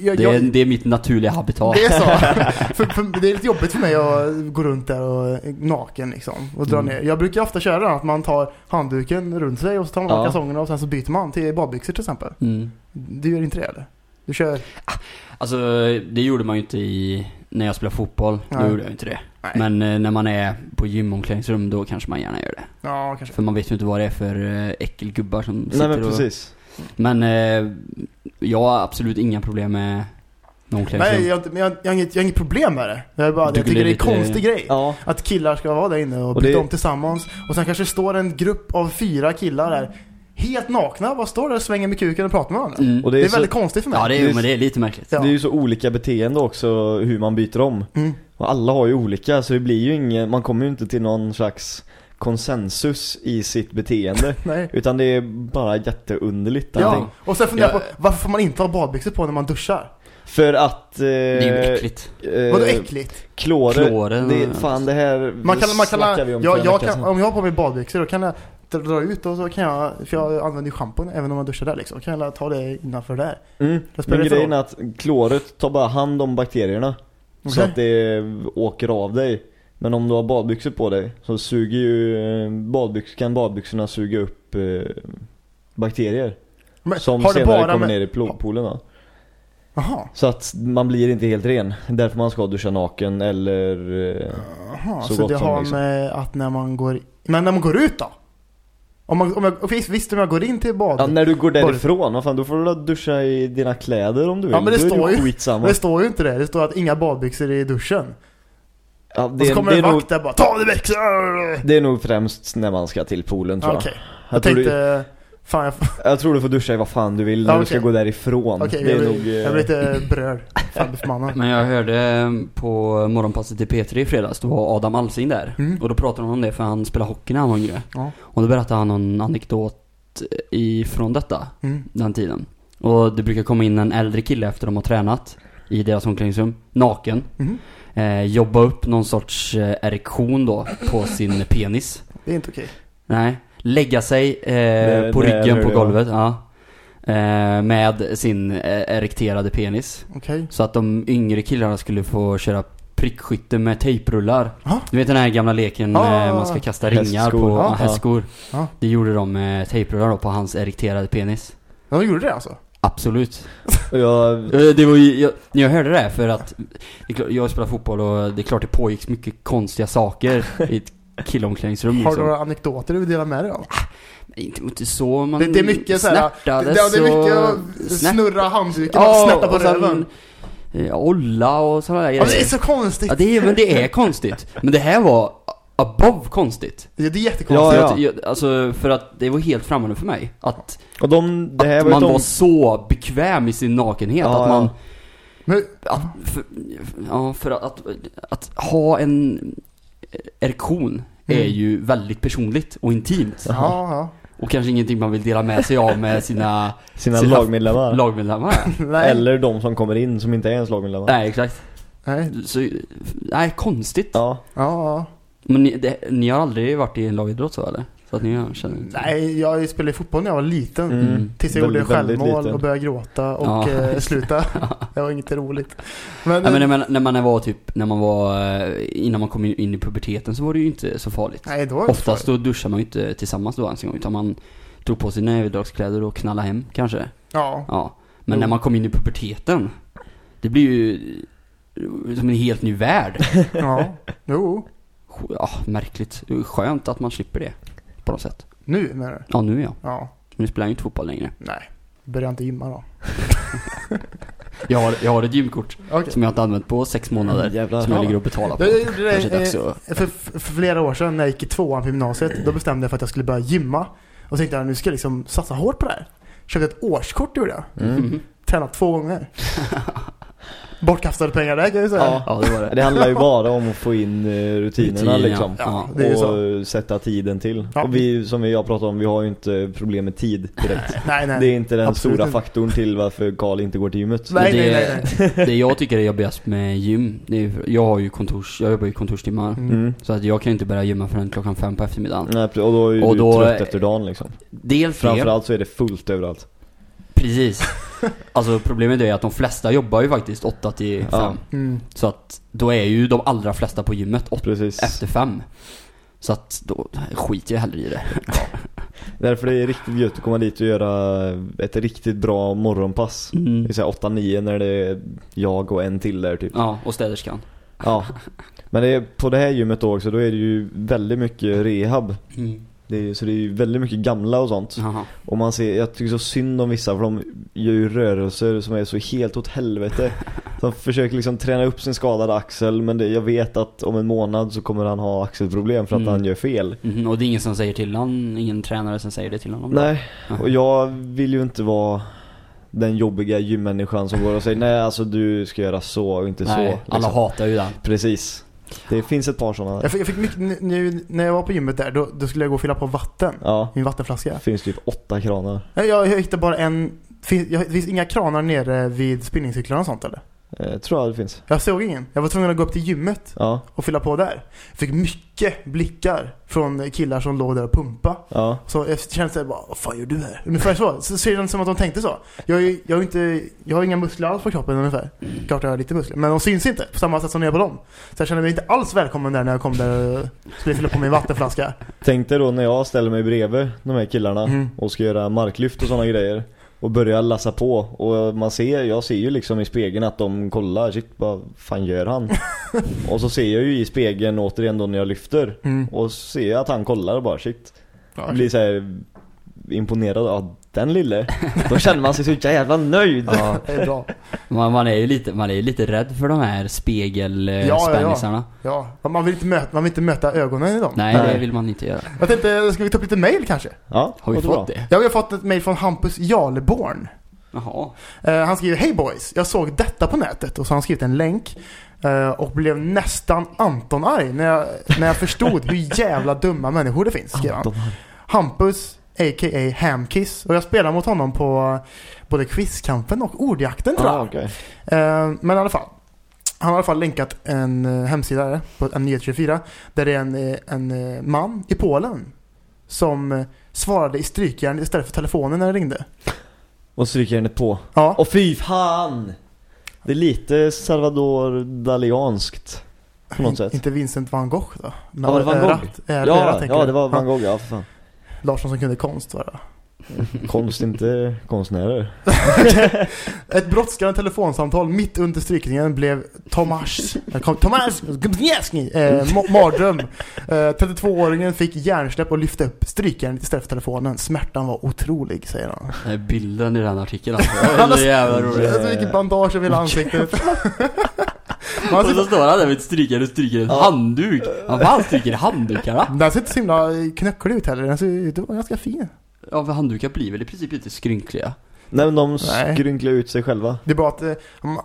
jag, Det är, jag, det är mitt naturliga habitat. det är så. för, för, det är lite jobbigt för mig att gå runt där och naken liksom. Och dra Mm. ner. Jag brukar ofta köra att man tar handduken runt sig och så tar man Ja. kalsongerna och sen så byter man till badbyxor till exempel. Mm. Du gör inte det eller? Du kör... Alltså, det gjorde man ju inte i, när jag spelade fotboll. Då gjorde jag inte det. Nej. Men eh, när man är på gymomklädningsrum, då kanske man gärna gör det. Ja, kanske. För man vet ju inte vad det är för eh, äckelgubbar som sitter Nej men och... precis. Men eh, jag har absolut inga problem med, med Nej, omklädningsrum. jag, men jag, jag, har inget, jag har inget problem med det. Jag, är bara, jag Tycker det är en lite- konstig grej. Ja. Att killar ska vara där inne och, Och byta det- om tillsammans. Och sen kanske står en grupp av fyra killar där. Helt nakna, bara står där och svänger med kuken och pratar med varandra. Mm. Och Det det är, är, så, väldigt konstigt för mig. Ja, det är, är- ju- men det är lite märkligt. Ja. det är ju så olika beteende också hur man byter om. Mm. Och alla har ju olika så det blir ju ingen, man kommer ju inte till någon slags konsensus i sitt beteende. Nej. Utan det är bara jätteunderligt Ja, allting. och sen funderar jag Ja. på varför får man inte ha badbyxor på när man duschar? För att... Eh, Det är ju äckligt. eh, Vadå äckligt? Klorer, Kloren det, fan det här Man kan, man kan, vi om jag, jag kan, om jag har på mig badbyxor då kan jag dra- ut och så kan jag, för jag använder ju schampon även om man duschar där liksom, kan jag ta det innanför där. Mm. Men grejen är att kloret tar bara hand om bakterierna. Så Okej. att det åker av dig. Men om du har badbyxor på dig så suger ju badbyx, kan badbyxorna suga upp eh, bakterier. Men som senare kommer med, ner i poolen då. Jaha, Så att man blir inte helt ren. Därför man ska duscha naken eller... Eh, jaha. Så Så, gott det som, har liksom. med att när man går, men när man går ut då? Om, man, om jag, visst, om jag går in till bad, ja, när du går därifrån, vad fan, då får du duscha i dina kläder om du vill. Ja, men det är står ju- skitsamma. det står ju inte det, det står att inga badbyxor i duschen. Ja, och det, så kommer det, en är vakt nog, där bara, ta av dig byxor! det är nog främst när man ska till poolen tror Ja, jag. Jag, jag tänkte, fan jag, jag tror du får duscha i vad fan du vill när Ja, du ska gå därifrån. okej, det jag, är blir- nog... eh, jag blir lite berörd, Fabbe Men jag hörde på morgonpasset till P3 i fredags, då var Adam Alsing där. Mm. Och då pratade han om det för han spelade hockey när han var yngre. Ja. Och då berättade han en anekdot ifrån detta, Mm. den tiden. Och det brukar komma in en äldre kille efter de har tränat i deras omklädningsrum, naken. Mhm. Eh, jobba upp någon sorts eh, erektion då på sin penis. Det är inte okej. Nej. Lägga sig eh, Det- på det ryggen på golvet, ja. Eh, med sin eh, erekterade penis. Okej. Så att de yngre killarna skulle få köra prickskytte med tejprullar. Ja. Du vet den här gamla leken ja, man ska kasta ringar Hästskor. på Ja. ja, hästskor. Ja. Det gjorde de med tejprullar då på hans erekterade penis. Ja, de gjorde det alltså? Absolut. Jag, Eh, Det var ju, jag, jag hörde det här för att klart, jag spelar fotboll och det är klart det pågick mycket konstiga saker i ett killomklädningsrum Har du liksom. några anekdoter du vill dela med dig av? Inte, inte så, man Det, det är mycket såhär, det, snärtades det är mycket och... snurra handduken och Ja, snärta på röven. eh, olla och sådana där Ja, det är så konstigt. Ja, det är, men det är konstigt. Men det här var above konstigt. Det, det är Ja, jättekonstigt. Jag, alltså, för att det var helt främmande för mig. Att, och de, det här att var man de, var så bekväm i sin nakenhet. Ja, att man... ja. Men, Att, för, ja, för att, att, att ha en erektion är Mm. ju väldigt personligt och intimt. ja, ja. Och kanske ingenting man vill dela med sig av med sina sina sina lagmedlemmar. lagmedlemmar. Nej. Eller de som kommer in som inte är ens lagmedlemmar. Nej, exakt. Nej. Så, nej, konstigt. Ja. Ja, ja. Men ni, det, ni har aldrig varit i en lagidrott så eller? Så att ni känner Nej, jag spelade fotboll när jag var liten. Mm. Tills jag gjorde Väldigt, väldigt självmål liten. och började gråta och Ja. eh, sluta. det var inget roligt. Men, Nej men när man, när man var typ, när man var, eh, innan man kom in, i puberteten så var det ju inte så farligt. nej, då var det inte Oftast farligt. då duschar man ju inte tillsammans då ens en gång utan man tog på sig överdragskläder och knallade hem kanske. Ja. Ja. Men Jo. när man kom in i puberteten, det blir ju som en helt ny värld. ja. Jo. Ja, märkligt. Det är Skönt att man slipper det. På något sätt. Nu menar du? Ja, nu ja. Ja. Nu spelar jag ju inte fotboll längre. Nej. Börja inte gymma då. Jag har, jag har ett gymkort Okej. som jag inte använt på sex månader. Jävlar. Som jag ligger och betalar på. Jag gjorde det eh, för, för flera år sedan när jag gick i tvåan på gymnasiet. Då bestämde jag för att jag skulle börja gymma. Och tänkte jag nu ska jag liksom satsa hårt på det här. Köpte ett årskort gjorde jag. Mm. Tränat två gånger. Bortkastade pengar där kan jag säga. Ja. Ja, det var det. Det handlar ju bara om att få in eh, rutinerna Rutin, liksom. ja. Ja, det är ju så. och sätta tiden till. Ja. Och vi, som vi har pratat om, vi har ju inte problem med tid direkt. Nej, nej. Det är inte den Absolut stora inte. faktorn till varför Karl inte går till gymmet. Nej, det, nej, nej, det jag tycker är jobbigast med gym, det är, jag har ju kontors, jag jobbar ju kontorstimmar. Mm. Mm. Så att jag kan ju inte börja gymma förrän klockan fem på eftermiddagen. Nej, och då är ju Och du då- trött efter dagen liksom. Dels Framförallt så är det fullt överallt. precis. Alltså problemet är att de flesta jobbar ju faktiskt 8 till 5. Ja. Mm. Så att då är ju de allra flesta på gymmet 8 Precis. efter 5. Så att då skiter jag hellre i det. Därför det är riktigt gött att komma dit och göra ett riktigt bra morgonpass. Mm. Det så här 8-9 när det är jag och en till där typ. Ja, och städerskan. Ja. Men det är, på det här gymmet då också, då är det ju väldigt mycket rehab. Mm. Det är, så det är ju väldigt mycket gamla och sånt. Jaha. Och man ser, jag tycker så synd om vissa för de gör ju rörelser som är så helt åt helvete. De försöker liksom träna upp sin skadade axel men det, jag vet att om en månad så kommer han ha axelproblem för att Mm. han gör fel. Mhm, Och det är ingen som säger till honom, ingen tränare som säger det till honom? Nej, och jag vill ju inte vara den jobbiga gymmänniskan som går och säger nej alltså du ska göra så och inte Nej, så. liksom. alla hatar ju den. Precis. Det finns ett par sådana där. Jag fick, jag fick mycket, nu- när jag var på gymmet där, då, då skulle jag gå och fylla på vatten. Ja, en vattenflaska. det finns typ åtta kranar. Jag, jag hittade bara en, finns, jag, finns inga kranar nere vid spinningcyklarna och sånt eller? Eh, tror jag det finns. Jag såg ingen. Jag var tvungen att gå upp till gymmet Ja, och fylla på där. Jag fick mycket blickar från killar som låg där och pumpa. ja. Så jag kände såhär vad fan gör du här? Ungefär så. Så ser det som att de tänkte så. Jag, är, jag, är inte, jag har inga muskler alls på kroppen ungefär. Klart jag har lite muskler. Men de syns inte på samma sätt som jag är på dem. Så jag kände mig inte alls välkommen där när jag kom där och skulle fylla på min vattenflaska. Tänk dig då när jag ställer mig bredvid de här killarna Mm. och ska göra marklyft och sådana grejer. Och börjar lassa på och man ser, jag ser ju liksom i spegeln att de kollar, shit vad fan gör han? och så ser jag ju i spegeln återigen då när jag lyfter Mm. och så ser jag att han kollar och bara shit. Ja, Blir så här imponerad av den lille. Då känner man sig så jävla nöjd. Ja, det är bra. man, man är ju lite, man är ju lite rädd för de här ja, spegelspännisarna. Ja, man vill, inte möta, man vill inte möta ögonen i dem. Nej, Nej. det vill man inte göra. Jag tänkte, ska vi ta upp lite mail kanske? Ja, Har vi fått bra. det? Ja, vi har fått ett mail från Hampus Jarleborn. Jaha. Eh, han skriver Hej boys, jag såg detta på nätet och så har han skrivit en länk eh, och blev nästan Anton-arg när jag, när jag förstod hur jävla dumma människor det finns, skrev han. Hampus, a.k.a. Hamkiss och jag spelar mot honom på både quizkampen och ordjakten tror jag. Ah. Eh, men i alla fall. Han har i alla fall länkat en eh, hemsida där, på en Nyhet24 där det är en, eh, en man i Polen som svarade i strykjärn istället för telefonen när det ringde. Och strykjärnet på. Ja. Och fy fan! Det är lite Salvador Dalianskt. På något sätt. Inte Vincent van Gogh då? Ja, var det Van Gogh? Äh, Ja, ja det var Van Gogh, ja för fan. Larsson som kunde konst var det. Konst, inte konstnärer. Ett brådskande telefonsamtal mitt under strykningen blev Tomas Tomas Gubniewski eh, ma- mardröm. Eh, 32-åringen fick hjärnsläpp och lyfte upp strykjärnet istället för telefonen. Smärtan var otrolig, säger han. Bilden i den artikeln alltså. Jävla roligt. Alltså, vilket bandage över hela ansiktet. Man Och så står han där med ett strykare och stryker en handduk. Vad fan stryker handdukarna? den ser inte så himla knucklig ut heller. Den ser ut att vara ganska fin. Ja, för handukar blir väl i princip lite skrynkliga. Nej men de skrynklar ut sig själva. Det är bara att eh,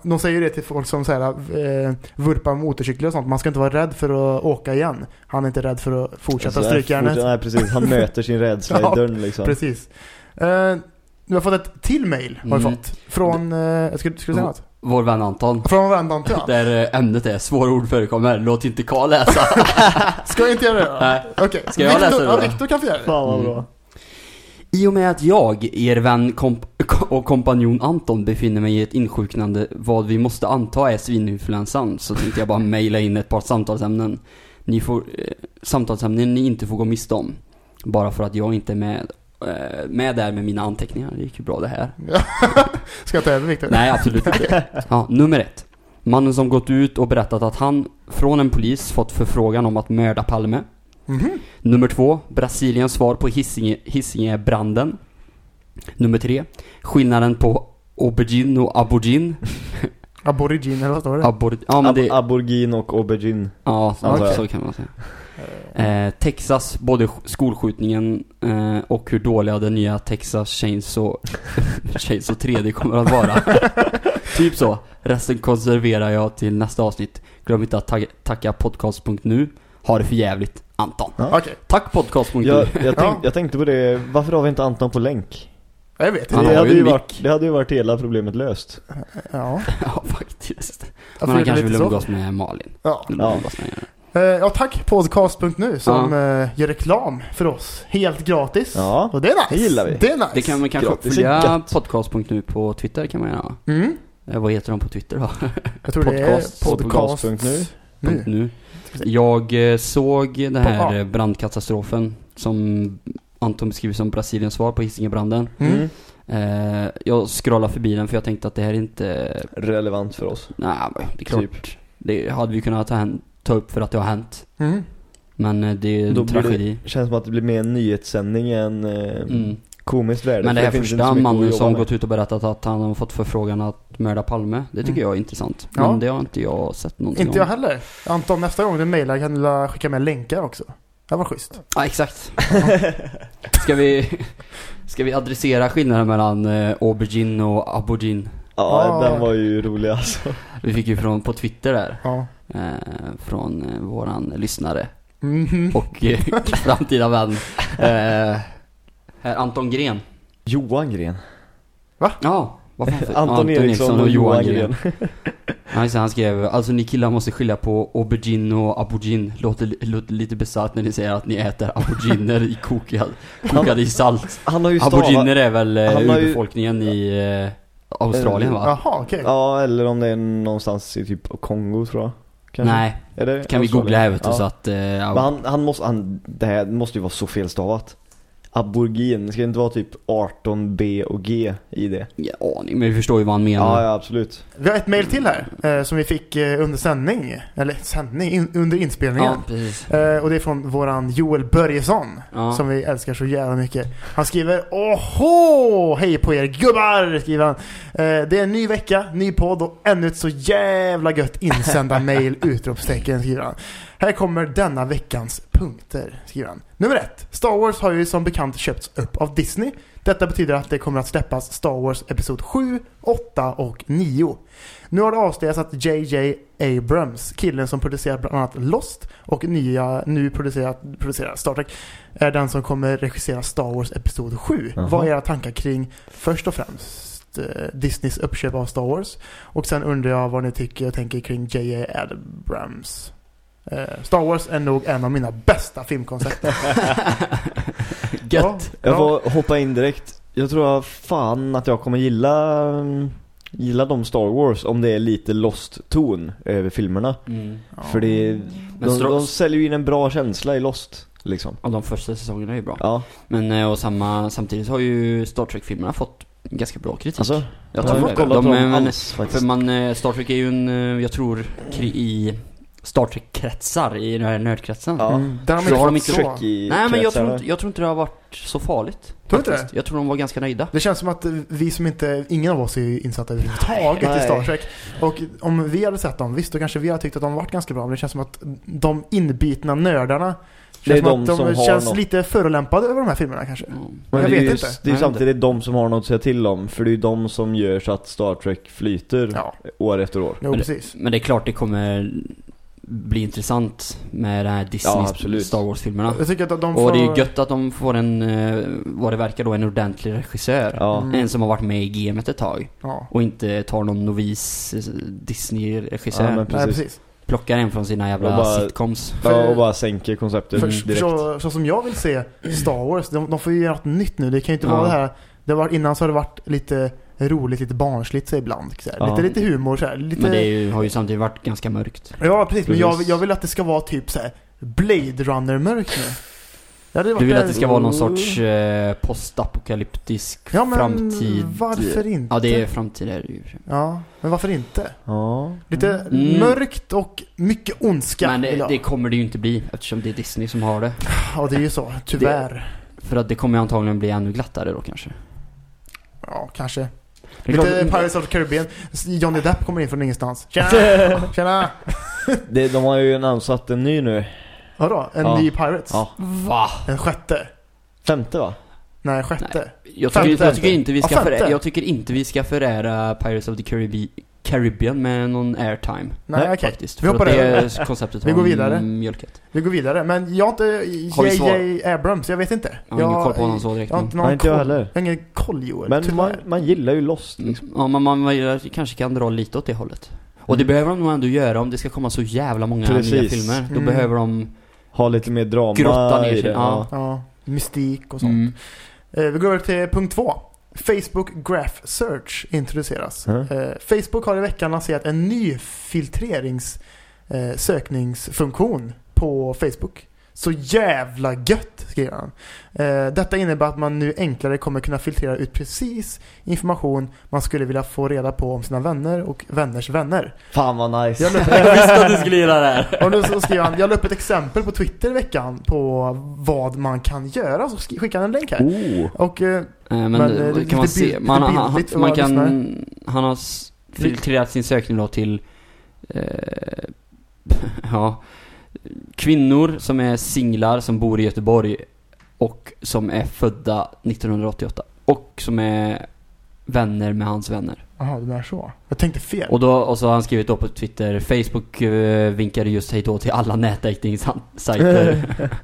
de säger det till folk som säger eh, vurpar motorcyklar och sånt. Man ska inte vara rädd för att åka igen. Han är inte rädd för att fortsätta Alltså, strykjärnet. fort- Nej precis, han möter sin rädsla Ja, i dörren liksom. Precis. Eh, du har fått ett till mail har du Mm. fått. Från, eh, jag skulle, skulle säga något? Vår vän Anton. Från vändan till ja. Där eh, ämnet är svåra ord förekommer. Låt inte Karl läsa. Ska jag inte göra det då? Nej. Okej. Ska jag Victor, läsa det Ja, då? Victor kan få göra det. Fan vad Mm. bra. I och med att jag, er vän komp- och kompanjon Anton befinner mig i ett insjuknande vad vi måste anta är svininfluensan så tänkte jag bara mejla in ett par samtalsämnen. Ni får, eh, samtalsämnen ni inte får gå miste om. Bara för att jag inte är med, med där med mina anteckningar. Det gick ju bra det här. Ska jag ta över Victor? Nej, absolut inte. Ja, nummer ett. Mannen som gått ut och berättat att han från en polis fått förfrågan om att mörda Palme. Mhm. Nummer två, Brasiliens svar på Hissinge, Hisingen-branden. Nummer tre, skillnaden på aubergine och aubergine. Aborigin eller vad står det? Abor, ja, men Ab- det, Aborigin och aubergine. ja, så, jag. så kan man säga. Eh, Texas, både sk- skolskjutningen eh, och hur dåliga den nya Texas Chainsaw, Chainsaw 3D kommer att vara. typ så. Resten konserverar jag till nästa avsnitt. Glöm inte att tagga, tacka podcast.nu. Ha det för jävligt, Anton. Okej. Tack podcast.nu. Jag, jag, tänk, Ja. jag tänkte på det, varför har vi inte Anton på länk? Jag vet inte. det, hade ju varit, det hade ju varit hela problemet löst. Ja. ja, faktiskt. Jag Men han kanske vill umgås med Malin. Ja. Ja. Eh, ja, tack podcast.nu som eh, gör reklam för oss. Helt gratis. Ja, Och det är nice. det gillar vi. Det är nice. Det kan man kanske Gratis är följa podcast.nu på Twitter kan man göra. Mm. Eh, vad heter de på Twitter då? Jag tror det Podcast. är podcast. Podcast.nu. Nu. nu. Jag såg den här Ja. brandkatastrofen som Anton beskriver som Brasiliens svar på Hisingebranden. Mm. Eh, jag scrollade förbi den för jag tänkte att det här är inte... Relevant för oss. Nej, men det är klart. Typ. Det hade vi kunnat ta, hän- ta upp för att det har hänt. Mm. Men eh, det är en Då blir tragedi. det, känns som att det blir mer en nyhetssändning än eh, Mm. komiskt värde. Men det här första mannen som med. gått ut och berättat att han har fått förfrågan att mörda Palme, det tycker Mm. jag är intressant. Ja. Men det har inte jag sett någonting Inte jag om. heller. Anton, nästa gång du mejlar kan du skicka med länkar också. Det var schysst. Ja, exakt. ska vi... Ska vi adressera skillnaden mellan eh, aubergine och aubergine? Ja, Ja. den var ju rolig alltså. Vi fick ju från, på Twitter där, Ja. Eh, från eh, våran lyssnare Mhm. och eh, framtida vän, eh, herr Anton Gren. Johan Gren. Ja, vad fan för? Anton, Eriksson och Johan Gren. Ja, det, han skrev alltså ni killar måste skilja på aubergine och aubergine. Låter, låter lite besatt när ni säger att ni äter auberginer i kokad, kokade i salt. Han har ju stavat... Auberginer är väl Han ju- urbefolkningen i eh, Australien va? Jaha, okej. Ja, eller om det är någonstans i typ Kongo tror jag. Kanske. Nej, det kan vi googla här vet du ja. så att... Men han, han måste, han, det här måste ju vara så felstavat. Aborigin, ska det inte vara typ 18 B och G i det? Ingen aning, men vi förstår ju vad han menar. Ja, ja absolut. Vi har ett mail till här eh, som vi fick eh, under sändning. Eller sändning, in, under inspelningen. Ja, precis. Eh, och det är från våran Joel Börjesson. Ja. Som vi älskar så jävla mycket. Han skriver Åhå! Hej på er gubbar! Skriver han. Eh, det är en ny vecka, ny podd och ännu ett så jävla gött insända mail! Utropstecken skriver han. Här kommer denna veckans punkter, skriver han. Nummer ett. Star Wars har ju som bekant köpts upp av Disney. Detta betyder att det kommer att släppas Star Wars Episod 7, 8 och 9. Nu har det avslöjats att JJ Abrams, killen som producerat bland annat Lost och nya, nu producerat, producerar Star Trek, är den som kommer regissera Star Wars Episod 7. Jaha. Vad är era tankar kring först och främst eh, Disneys uppköp av Star Wars? Och sen undrar jag vad ni tycker och tänker kring J.A. Abrams. Eh, Star Wars är nog en av mina bästa filmkoncept. Gött. Ja, Jag ja. får hoppa in direkt. Jag tror fan att jag kommer gilla Gilla de Star Wars om det är lite Lost-ton över filmerna. Mm. Ja. För det Men de, de säljer ju in en bra känsla i Lost. liksom. Och de första säsongerna är ju bra. Ja, Men eh, och samma, samtidigt har ju Star Trek-filmerna fått ganska bra kritik. alltså. jag Jag tror har inte kollat De dem men- alls faktiskt. För man, eh, Star Trek är ju en, eh, jag tror, i Star Trek-kretsar, i den här nördkretsen. Ja. Mm. Där har de inte så. i Nej men jag tror, inte, jag tror inte det har varit så farligt. Tror du inte faktiskt. Jag tror de var ganska nöjda. Det känns som att vi som inte, ingen av oss är insatta överhuvudtaget i. Star Trek. Och om vi hade sett dem, visst då kanske vi hade tyckt att de varit ganska bra. Men det känns som att de inbitna nördarna Det är de de som känns något. lite förolämpade över de här filmerna kanske. Mm. Men Jag det vet ju, inte. Det är ju samtidigt de som har något att säga till om. För det är ju de som gör så att Star Trek flyter Ja, år efter år. jo Men det- precis. Men det är klart det kommer bli intressant med det här Disney Ja. Star Wars-filmerna. Jag tycker att de får... Och det är ju gött att de får en, eh, vad det verkar då, en ordentlig regissör. Ja. Mm. En som har varit med i gamet ett tag. Ja, Och inte tar någon novis eh, Disney-regissör. Ja, men nej precis. Plockar en från sina jävla Och bara- sitcoms. Ja, och bara sänker konceptet För, direkt. så, så som jag vill se Star Wars, de, de får ju göra något nytt nu. Det kan ju inte Ja. vara det här. Det har varit, innan så har det varit lite roligt, lite barnsligt så ibland. Så här. Ja. Lite, lite humor så här. Lite... Men det ju, har ju samtidigt varit ganska mörkt. Ja, precis. Men jag, Precis. jag vill att det ska vara typ så här Blade Runner-mörk nu. Ja, det Du vill att det ska vara någon sorts eh, postapokalyptisk ja, men framtid. varför inte? Ja, det är framtid är det ju. Ja, men varför inte? Ja. Lite Mm. mörkt och mycket ondska. Men det, det kommer det ju inte bli eftersom det är Disney som har det. Ja, det är ju så. Tyvärr. För att det kommer antagligen bli ännu glattare då kanske. Ja, kanske. Det är Lite Pirates of the Caribbean. Johnny Depp kommer in från ingenstans. Tjena! Tjena! Det, de har ju annonsat en ny nu. Vadå? En Ja. ny Pirates? Ja. Va? En sjätte? Femte va? Nej, sjätte. Jag Femte. tycker, jag tycker inte vi Ja, ska förära, jag tycker inte vi ska förära Pirates of the Caribbean, Caribbean med någon airtime. Nej, okej. Faktiskt. Vi hoppar det är konceptet Vi går vidare. mjölkat. Vi går vidare. Men jag har inte? J.J. Abrams, jag vet inte. Jag har ingen koll på honom så direkt. Jag har inte någon Nej, inte jag koll. heller. Jag har ingen koll Joel, Men man, man gillar ju Lost liksom. Ja, men man, man kanske kan dra lite åt det hållet. Och det Mm. behöver de nog ändå göra om det ska komma så jävla många nya Precis. filmer. Då Mm. behöver de Ha lite mer drama Grotta ner i sig, det. ja. Ja, mystik och sånt. Mm. Eh, vi går över till punkt två. Facebook Graph Search introduceras. Mm. Eh, Facebook har i veckan lanserat en ny filtrerings eh, sökningsfunktion på Facebook. Så jävla gött, skriver han. Eh, detta innebär att man nu enklare kommer kunna filtrera ut precis information man skulle vilja få reda på om sina vänner och vänners vänner. Fan vad nice. Jag Jag visste att du skulle gilla det här. och då så skriver han, jag la upp ett exempel på Twitter i veckan på vad man kan göra. Så sk- skickade han en länk här. Oh. Och eh, Eh, Men, Men, det eh, kan man bild- se. Man, han, han, man kan, han har filtrerat sin sökning då till eh, ja, kvinnor som är singlar som bor i Göteborg och som är födda 1988 och som är vänner med hans vänner. Jaha, det är så. Jag tänkte fel. Och, då, och så har han skrivit då på Twitter Facebook eh, vinkade just hej då till alla nätdejtingssajter.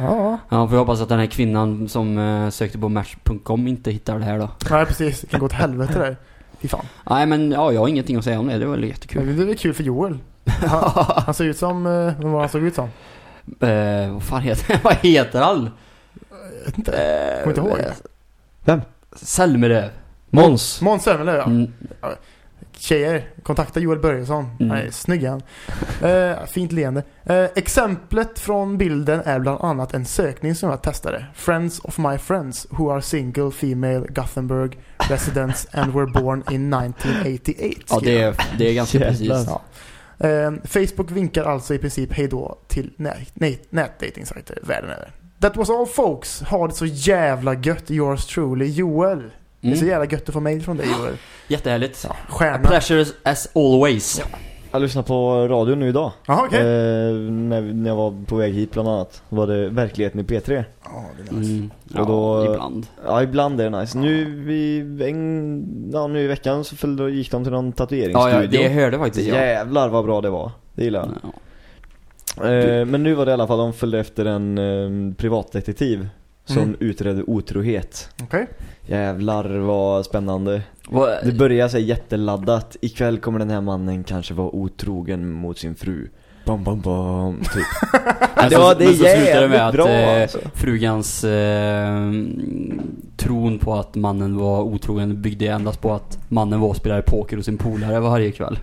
Ja, ja, får jag hoppas att den här kvinnan som eh, sökte på Match.com inte hittar det här då. nej precis. Det kan gå åt helvete där. Fy fan. Nej men ja, jag har ingenting att säga om det. Det var väl jättekul. Men det är väl kul för Joel. Han, han ser ut som, eh, vad var han såg ut som? Eh, vad fan heter Vad heter han? Jag vet inte. Eh, Kommer inte ihåg. Vem? Selmeröv. Måns. Måns Zelmerlöw ja. Mm. Tjejer, kontakta Joel Börjesson. Mm. Nej, snygg han. Eh, fint leende. Eh, exemplet från bilden är bland annat en sökning som jag testade. Friends of my friends who are single female Gothenburg residents and were born in 1988. Ja, det är, det är ganska precis. Ja. Eh, Facebook vinkar alltså i princip hejdå till nät, nät, nätdatingsajter världen över. That was all folks. Ha det så jävla gött. Yours truly Joel. Det är så Mm. jävla gött att få mail från dig Joel. Jättehärligt. Ja, A stjärna. pleasure as always. Jag lyssnade på radion nu idag. Jaha, okej. Eh, när, när jag var på väg hit bland annat. Var det Verkligheten i P3. Ja, det är nice. Mm. Ja, Och då- ibland. Ja, ibland är det nice. Nu i, en, ja, nu i veckan så följde, gick de till någon Ja, tatueringsstudio. ja, det hörde faktiskt jag. Jävlar vad bra det var. Det gillar jag. Ja. Eh, men nu var det i alla fall, de följde efter en eh, privatdetektiv som Mm. utredde otrohet. Okej. Jävlar vad spännande. Det börjar så här jätteladdat. Ikväll kommer den här mannen kanske vara otrogen mot sin fru. Bam, bam, bam, typ. Men det så- var- det är men så slutar det med att bra, eh, alltså. frugans eh, tron på att mannen var otrogen byggde endast på att mannen var och spelade poker hos sin polare varje kväll.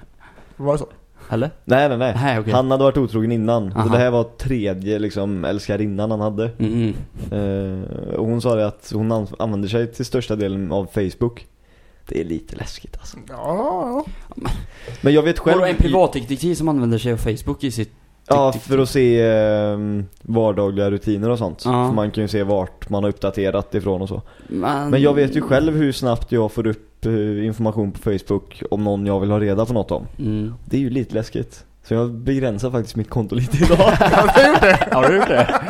Var det så? Eller? Nej nej nej. Nej, okej. Han hade varit otrogen innan. Aha. Så det här var tredje liksom älskarinnan han hade. Mm, mm. Eh, och hon sa det att hon an- använder sig till största delen av Facebook. Det är lite läskigt alltså. Ja, Men jag vet själv... Vadå, en privatdetektiv som använder sig av Facebook i sitt... Ja, för att se eh, vardagliga rutiner och sånt. Ja. För man kan ju se vart man har uppdaterat ifrån och så. Men, Men jag vet ju själv hur snabbt jag får upp eh, information på Facebook om någon jag vill ha reda på något om. Mm. Det är ju lite läskigt. Så jag begränsar faktiskt mitt konto lite idag. Har du gjort det?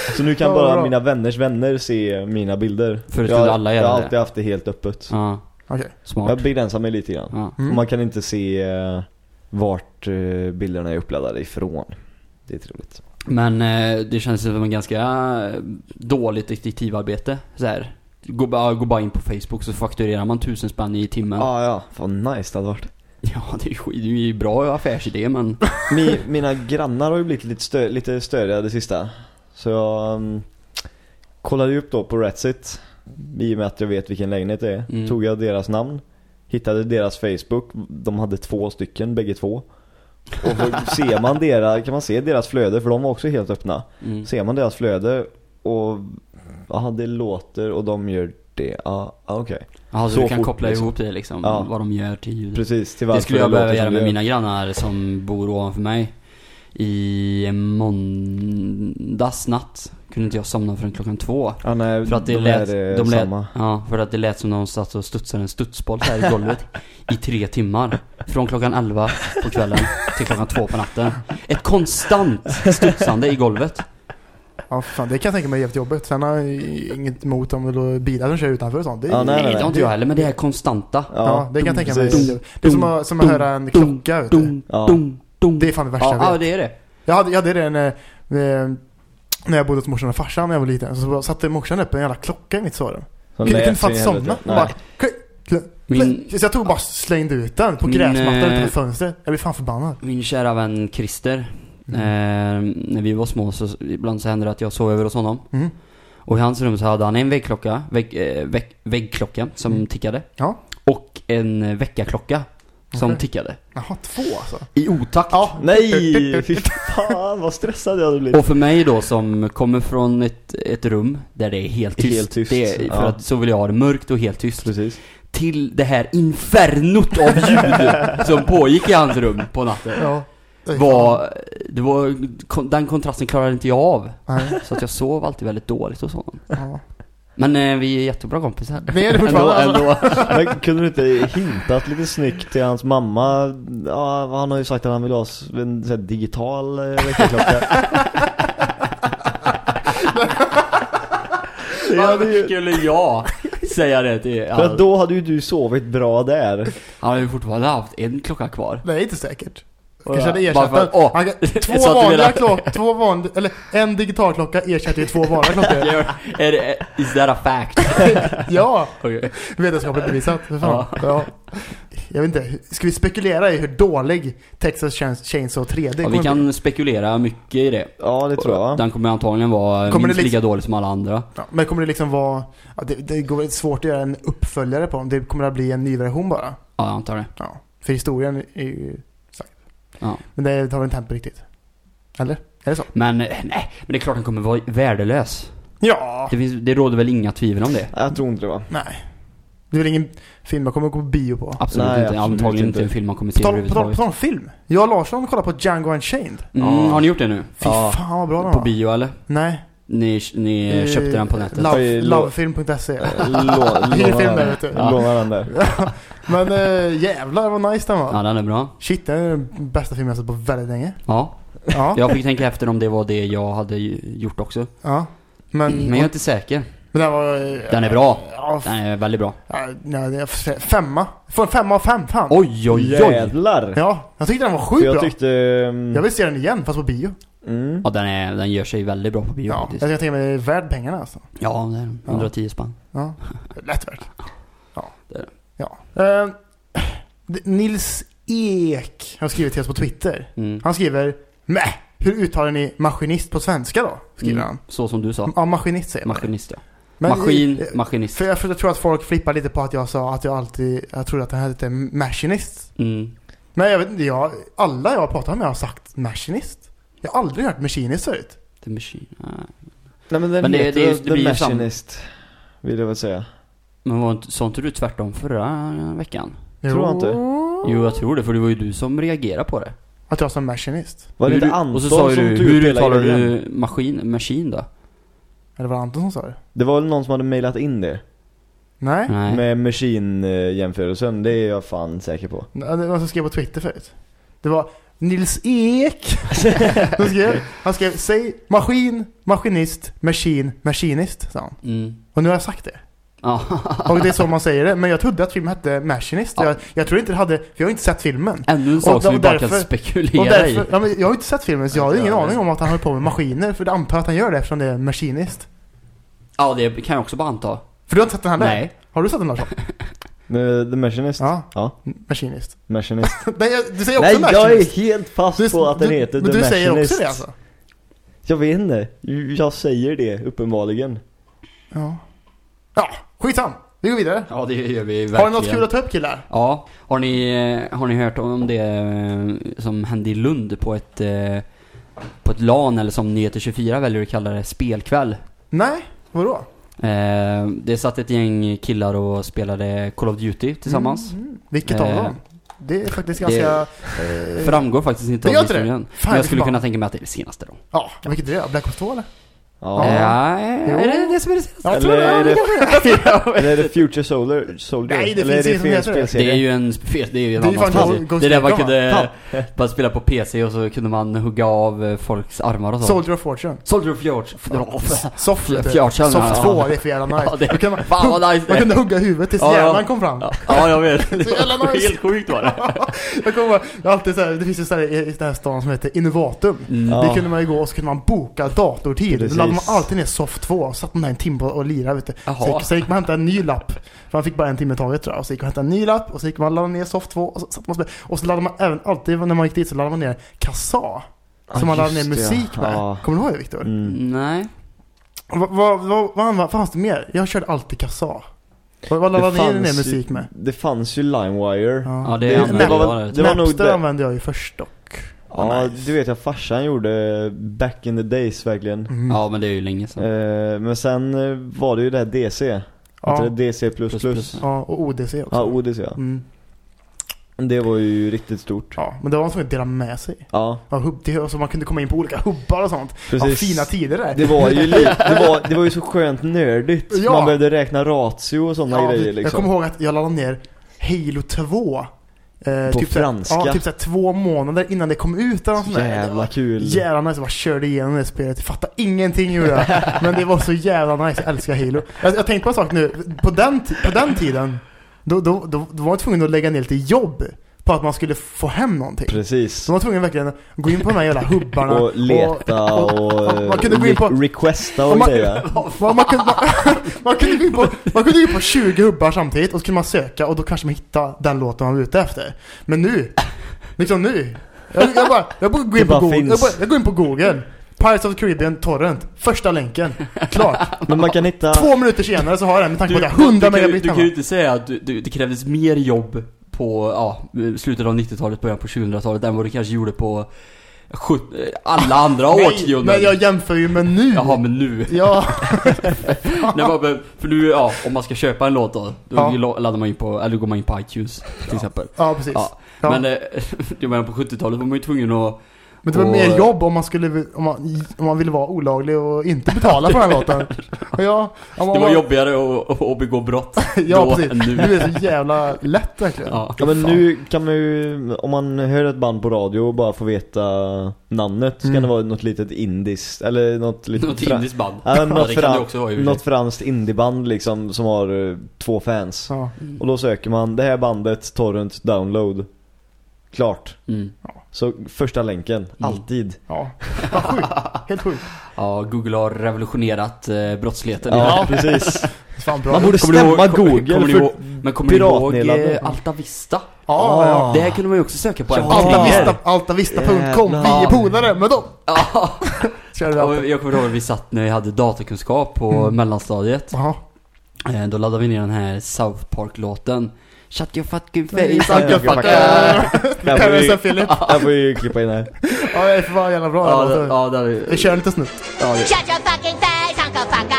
Så nu kan Ja, bara bra. mina vänners vänner se mina bilder. Förut jag, skulle alla göra jag har det. alltid haft det helt öppet. Ja, smart. Jag begränsar mig lite grann. Ja. Mm. Man kan inte se eh, vart eh, bilderna är uppladdade ifrån. Det är trevligt. Men eh, det känns som en ganska dåligt detektivarbete. Så här. Gå, bara, gå bara in på Facebook så fakturerar man tusen spänn i timmen. Ja, ja. Fan nice det hade varit. Ja, det är ju skit- det är ju bra affärsidé men... Mi, mina grannar har ju blivit lite, stö, lite störiga det sista. Så jag um, kollade ju upp då på Ratsit. I och med att jag vet vilken lägenhet det är. Mm. Tog jag deras namn. Hittade deras Facebook. De hade två stycken, bägge två. Och ser man deras, kan man se deras flöde för de var också helt öppna. Mm. Ser man deras flöde och ja, det låter och de gör det. Ja, ja, okej. Ja, så, Så du kan fort, koppla liksom. ihop det liksom, Ja. vad de gör till ljudet. Precis, till Det skulle jag behöva låter göra med det mina grannar som bor ovanför mig. I måndags natt kunde inte jag somna förrän klockan två. Ja, nej, För att det de lät, är, eh, de lät, samma. ja, för att det lät som de satt och studsade en studsboll här i golvet i tre timmar. Från klockan 11 på kvällen till klockan två på natten. Ett konstant studsande i golvet. Ja, fan, det kan jag tänka mig är jävligt jobbigt. Sen har jag inget emot om bilar som kör utanför och sånt. Det, Ja, nej, Nej, nej, det har inte jag heller, men det är konstanta. Ja, det kan jag tänka mig. precis. Det är som att, som att höra en klocka. Dum, Ja. dum, dum. Det är fan det värsta Ja, jag ja, vet. det är det. Jag hade, jag hade det när, när, jag bodde hos morsan och farsan när jag var liten. Så satte morsan upp en jävla klocka i mitt sovrum. Jag kunde inte fan somna. bara, Min-. Så jag tog bara och slängde ut den på gräsmattan eh, utanför fönstret. Jag blev fan förbannad. Min kära vän Christer. Mm. Eh, när vi var små så ibland så hände det att jag sov över hos honom. Mm. Och i hans rum så hade han en väggklocka, vägg, eh, vägg, väggklocka som Mm. tickade. Ja. Och en eh, väckarklocka som Okej. tickade. Jaha, två alltså. I otakt. Ja. Nej, fy fan vad stressad jag hade blivit. Och för mig då som kommer från ett, ett rum där det är helt tyst. Helt tyst, Det är, för ja. att så vill jag ha det mörkt och helt tyst. Precis. Till det här infernot av ljud som pågick i hans rum på natten. Ja. Var, det var, den kontrasten klarade inte jag av. Nej. Så att jag sov alltid väldigt dåligt hos honom. Ja. Men eh, vi är jättebra kompisar. Vi är det Ändå, fortfarande ändå. Men kunde du inte hintat lite snyggt till hans mamma? Ja, han har ju sagt att han vill ha en sån här digital eh, väckarklocka. Varför ju- skulle jag säga det till För att då hade ju du sovit bra där. Han har ju fortfarande haft en klocka kvar. Det är inte säkert. Kanske hade jag- ersatt den. åh. Han kan- Två vanliga klockor, två vanliga, eller en digital klocka ersätter ju två vanliga klockor. är det, is that a fact? Ja, Okej. vetenskapligt bevisat. För fan. Ja. Jag vet inte, ska vi spekulera i hur dålig Texas Chains- Chainsaw 3D Ja, vi kommer bli? kan spekulera mycket i det. Ja, det tror jag. Den kommer antagligen vara Kommer minst det lika liksom- dålig som alla andra. Ja, men kommer det liksom vara... Ja, det, det går svårt att göra en uppföljare på dem. Det kommer att bli en ny version bara. Ja, jag antar det. Ja. För historien är ju. Ja. Men det har väl inte på riktigt? Eller? Är det så? Men, eh, nej, men det är klart den kommer vara värdelös. Ja! Det, finns, det råder väl inga tvivel om det? Jag tror inte det va. Nej. Det är väl ingen film jag kommer gå på bio på. Absolut Nej, inte. absolut Antagligen inte. en film man kommer På se på, tal, på tal om film. Jag och Larsson kollar på Django Unchained. Mm, Ja. har ni gjort det nu? Fy Ja. fan vad bra den På var. bio eller? Nej. Ni, ni Eh, köpte den på nätet? Love, Oj, lo- lovefilm.se. Låna den där. Men äh, jävlar vad nice den var. Ja, den är bra. Shit, det är den bästa filmen jag sett på väldigt länge. Ja. Ja. Jag fick tänka efter om det var det jag hade gjort också. ja. Men, Men jag är inte säker. men den var... eh, Den är bra. Ja, Den är väldigt bra. ja, nej, femma. Får en femma av fem, fan. Oj, oj, oj! Jävlar! Ja, jag tyckte den var sjukt jag bra. tyckte... mm, Jag vill se den igen, fast på bio. Mm. Ja, den, är, den gör sig väldigt bra på bio Ja, faktiskt. jag tänker mig det är värd pengarna alltså. Ja, det är den. 110 spänn. Ja, lätt värt. Ja. Det det. D- Nils Ek har skrivit till oss på Twitter. Mm. Han skriver Mäh, hur uttalar ni maskinist på svenska då? Skriver Mm. han. Så som du sa. Ja, maskinist säger. Maskinist, ja. Men, Maskin, eh, maskinist. För jag, för jag tror att folk flippar lite på att jag sa att jag alltid, jag trodde att den hette machinist. Mm. Nej jag vet inte, jag, alla jag har pratat med har sagt Machinist. Jag har aldrig hört Machinist förut. The Machine. Nej. Nej men den Men det- heter det The det blir ju sam- Machinist. Vill jag väl säga. Men var inte, sa inte du tvärtom förra veckan? Tror jag inte. Jo, jag tror det, för det var ju du som reagerade på det. Att jag sa Machinist. Var det Hur inte du- Anton Och så sa som du, tog hur uttalar du maskin, machine då? Eller var det Anton som sa det? Det var väl någon som hade mailat in det. Nej. Nej. Med machine-jämförelsen, det är jag fan säker på. Det var någon som skrev på Twitter förut. Det var Nils Ek. han, skrev, han skrev, säg maskin, maskinist, machine, machinist, sa han. Mm. Och nu har jag sagt det. Ja. Och det är så man säger det. Men jag trodde att filmen hette Machinist. Ja. Jag, jag tror inte det hade, för jag har inte sett filmen. Ännu en Och sak som vi bara kan därför- spekulera Och i. därför, ja, men jag har inte sett filmen så jag har ingen aning om att han håller på med maskiner. För det antar att han gör det eftersom det är Machinist. Ja, det kan jag också bara anta. För du har inte sett den heller? Nej. Har du sett den Larsson? The, Machinist? Ja. Ja. Machinist. Machinist. Nej, jag- du säger också Nej, jag är Machinist. helt fast Du, på att den du, heter men The du säger Machinist. också det alltså? Jag vet inte. Jag säger det, uppenbarligen. Ja. Skitsam. Vi går vidare. Ja, det gör vi verkligen. Har ni något kul att ta upp killar? Ja. Har ni, har ni hört om det eh, som hände i Lund på ett, eh, på ett LAN, eller som Nyheter 24 väljer att kalla det, spelkväll? Nej, vadå? Eh, det satt ett gäng killar och spelade Call of Duty tillsammans. Mm, mm. Vilket av Eh, dem? Det är faktiskt det- ganska... eh, Framgår faktiskt inte Det av det? historien. Fan, Men jag det skulle kunna tänka mig att det är det senaste då. Ja, vilket är det? Black Ops 2 eller? Ja. Ja. Är det det som är det senaste? Jag Eller tror det. är det- det Eller är det Future Soldier? Soldier? Nej, det Eller finns är inget som fel heter det. Det är spelserie? ju en spel, det är ju en Det är ju annan fan spel. Ghost Det är där man Recon, kunde bara spela på PC och så kunde man hugga av eh, folks armar och så. Soldier of Fortune. Soldier of Fjords. Soft, vet du. Fjordsarna, Soft ja. 2, det är för jävla nice. Ja, det- Då kunde man, Fan, vad nice det man kunde hugga huvudet tills Ja, ja. hjärnan kom fram. Ja, ja, jag vet. Det Så jävla var nice. helt sjukt var det. Jag kommer ihåg, jag har alltid så här, det finns ju så här, i i den här stan som heter Innovatum. Mm. Ja. Det kunde man ju gå och så kunde man boka datortid. Precis. Laddade man alltid ner Soft 2 och satt man där en timme och lirade vet du. Jaha. Så gick, så gick man och hämtade en ny lapp. För man fick bara en timme i taget tror jag. Och så gick man och hämtade en ny lapp och så gick man och laddade ner Soft 2 och så satt man och. Och så laddade man även alltid när man gick dit så laddade man ner Kassa. Som man laddade ner det, musik ja. med. Ja. Kommer du ihåg det Viktor? Mm. Nej. Vad, vad, vad, vad använde- fanns det mer? Jag körde alltid Kassa. Vad, laddade ni ner musik med? Det fanns ju LimeWire. Ja, det, Det- använde det var jag väl- det. det var nog det. använde jag ju först dock. Ja, Nice. det vet jag farsan gjorde back in the days verkligen. Mm. Ja, men det är ju länge sedan. Eh, men sen eh, var det ju det här DC. Ja. Ja. Det DC++. Plus, plus. Ja, och ODC också. Ja, ODC ja. Mm. Det var ju riktigt stort. Ja, men det var man tvungen att dela med sig. Ja, Ja, hubb, det, alltså man kunde komma in på olika hubbar och sånt. Ja, precis. fina tider där. Det var ju li- det var, det var ju så skönt nördigt. Ja. Man behövde räkna ratio och sådana Ja, grejer Jag liksom. kommer ihåg att jag laddade ner Halo 2. Eh, På typ såhär- franska? Ja, typ såhär två månader innan det kom ut eller där. Jävla kul. Jävla nice, jag bara körde igenom det spelet. Jag fattade ingenting gjorde jag. Men det var så jävla nice, jag älskar Halo. Jag, jag tänkte på en sak nu, på den, på den tiden, då, då, då, då var man tvungen att lägga ner lite jobb på att man skulle få hem någonting. Precis. Så man var tvungen verkligen att gå in på de här jävla hubbarna. Och leta och, man kunde gå in på- re- requesta och Och man- grejer. Man, man, kunde, man, man, kunde gå in på, man kunde gå in på 20 hubbar samtidigt och så kunde man söka och då kanske man hittar den låten man var ute efter. Men nu, liksom nu. Jag, jag bara, jag bara går in på Google. Jag, bara, jag går in på Google. Pirates of the Caribbean Torrent. Första länken. Klart. Men man kan hitta... Två minuter senare så har jag den med tanke på att jag har 100 du, kan, ju- megabit du kan hemma. ju inte säga att du, du, det krävdes mer jobb på ja, slutet av 90-talet, början på 2000-talet än vad du kanske gjorde på alla andra Nej, årtionden. men jag jämför ju med nu. Jaha, men nu. Ja, Nej, men, för nu, ja, om man ska köpa en låt då, då Ja. laddar man in på, eller går man in på iTunes till exempel. ja precis. Ja. Ja. Men eh, jag menar på 70-talet var man ju tvungen att Men det var Och- mer jobb om man skulle, om man, om man ville vara olaglig och inte betala för den här låten. Ja, om man Det var jobbigare att, begå brott Ja, då precis. än nu. Nu är det så jävla lätt verkligen. Ja. Ja men nu kan man ju, om man hör ett band på radio och bara får veta namnet så Mm. kan det vara något litet indiskt, eller något litet Något fra- indiskt band. Ja, något, fran- och något franskt indieband liksom som har eh, två fans. Ja. Och då söker man det här bandet, torrent, download. Klart. Mm. Så första länken, alltid. Ja. Sjukt. Helt sjukt. Ja, Google har revolutionerat eh, brottsligheten. Ja, precis. Fan bra. Man borde Kommer stämma ihåg- Google kommer för ihåg- Men kommer ni ihåg eh, Alta Vista? Ja, ja. Det här kunde man ju också söka på. Ja. efter Alta pengar. Vista, altavista.com. Vi är polare med dem. Ja. Jag kommer ihåg att vi satt när vi hade datakunskap på Mm. mellanstadiet. Jaha. Eh, Då laddade vi ner den här South Park-låten. Shut your fucking face, fucker. Här får Terrence vi, and Philip. här får vi klippa in här. Ja, det är för fan jävla bra. Ja, Ja, det, ja, det är Vi kör en liten snutt. ja, det. Shut your fucking face, Uncle fucker!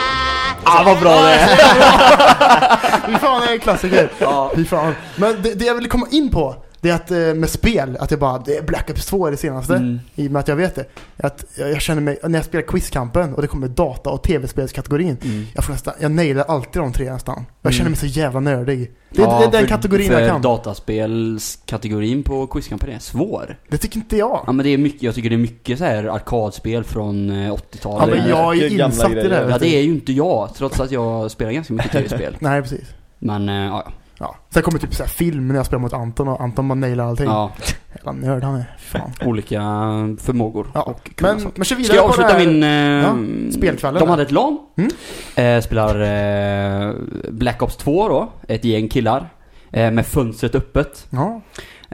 Ah, vad bra det är! Fy fan, det är en klassiker. Ja. Fy fan. Men det, det jag vill komma in på, det är att eh, med spel, att jag bara, det är Black Ops 2 är det senaste. Mm. I och med att jag vet det. Att jag, jag känner mig, när jag spelar Quizkampen och det kommer data och tv-spelskategorin. Mm. Jag får nästan, jag nailar alltid de tre nästan. Jag känner mig så jävla nördig. Det, Ja, det är den för- kategorin för jag kan. dataspelskategorin på Quizkampen är svår. Det tycker inte jag. Ja men det är mycket, jag tycker det är mycket så här arkadspel från eh, Ja, 80-talet. men jag är ju insatt i det. här, Ja det är ju inte jag, trots att jag spelar ganska mycket tv-spel. Nej, precis. Men eh, ja, Ja. Sen kommer typ så här film när jag spelar mot Anton och Anton bara nailar allting. ja, Jävla nörd han är. Fan. olika förmågor Ja. och Men, kunskaper. men kör vidare Ska jag avsluta här. min... Eh, Ja, spelkvällen De hade ett LAN. Mm. Eh, spelar eh, Black Ops 2 då, ett gäng killar. Eh, med fönstret öppet. Ja.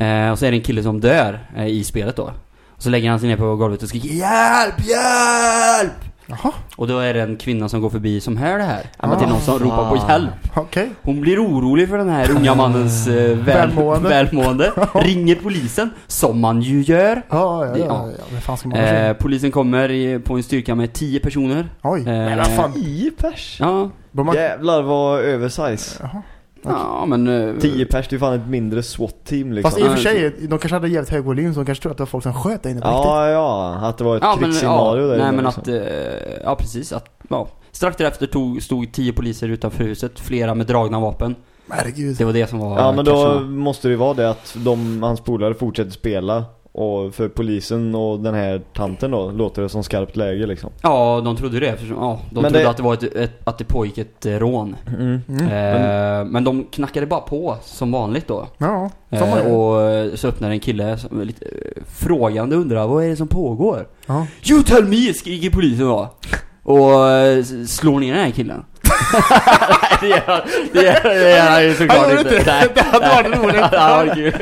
Eh, och så är det en kille som dör eh, i spelet då. Och så lägger han sig ner på golvet och skriker Hjälp! Hjälp! Jaha, Och då är det en kvinna som går förbi som hör det här. Ah, att det är någon som ropar på hjälp. okej. Hon blir orolig för den här unga mannens eh, väl, Välmående. välmående. Ringer polisen, som man ju gör. Ja, ja, ja. Ja. ja. ja. Men fan ska man Eh, polisen kommer i, på en styrka med 10 personer. Oj. eh, Men fan. 10 pers? Ja, man... Jävlar vad oversize. Jaha. Ja men... eh, 10 pers, det är fan ett mindre SWAT-team liksom. Fast i och för sig, de kanske hade jävligt hög volym så de kanske tror att det var folk som sköt där inne på riktigt. Ja, ja, att det var ett Ja krigsscenario ja, där nej inne, men liksom. att, eh, ja precis att, ja. Strax därefter tog, stod 10 poliser utanför huset, flera med dragna vapen. Herregud. Det var det som var Ja men då kanske- måste det ju vara det att de, hans polare fortsätter spela och för polisen och den här tanten då låter det som skarpt läge liksom. Ja, de trodde det. För, ja, de Men trodde det- att det var ett, ett, att det pågick ett eh, rån. Mm. Mm. Eh, men de knackade bara på som vanligt då. Ja, Eh, och eh, så öppnade en kille som är lite eh, frågande undrar vad är det som pågår? Ja. You tell me! skriker polisen då. Och slår ner den här killen. Nej, det gör det gör, det gör han ju såklart inte. inte det. Nej. Det hade varit roligt.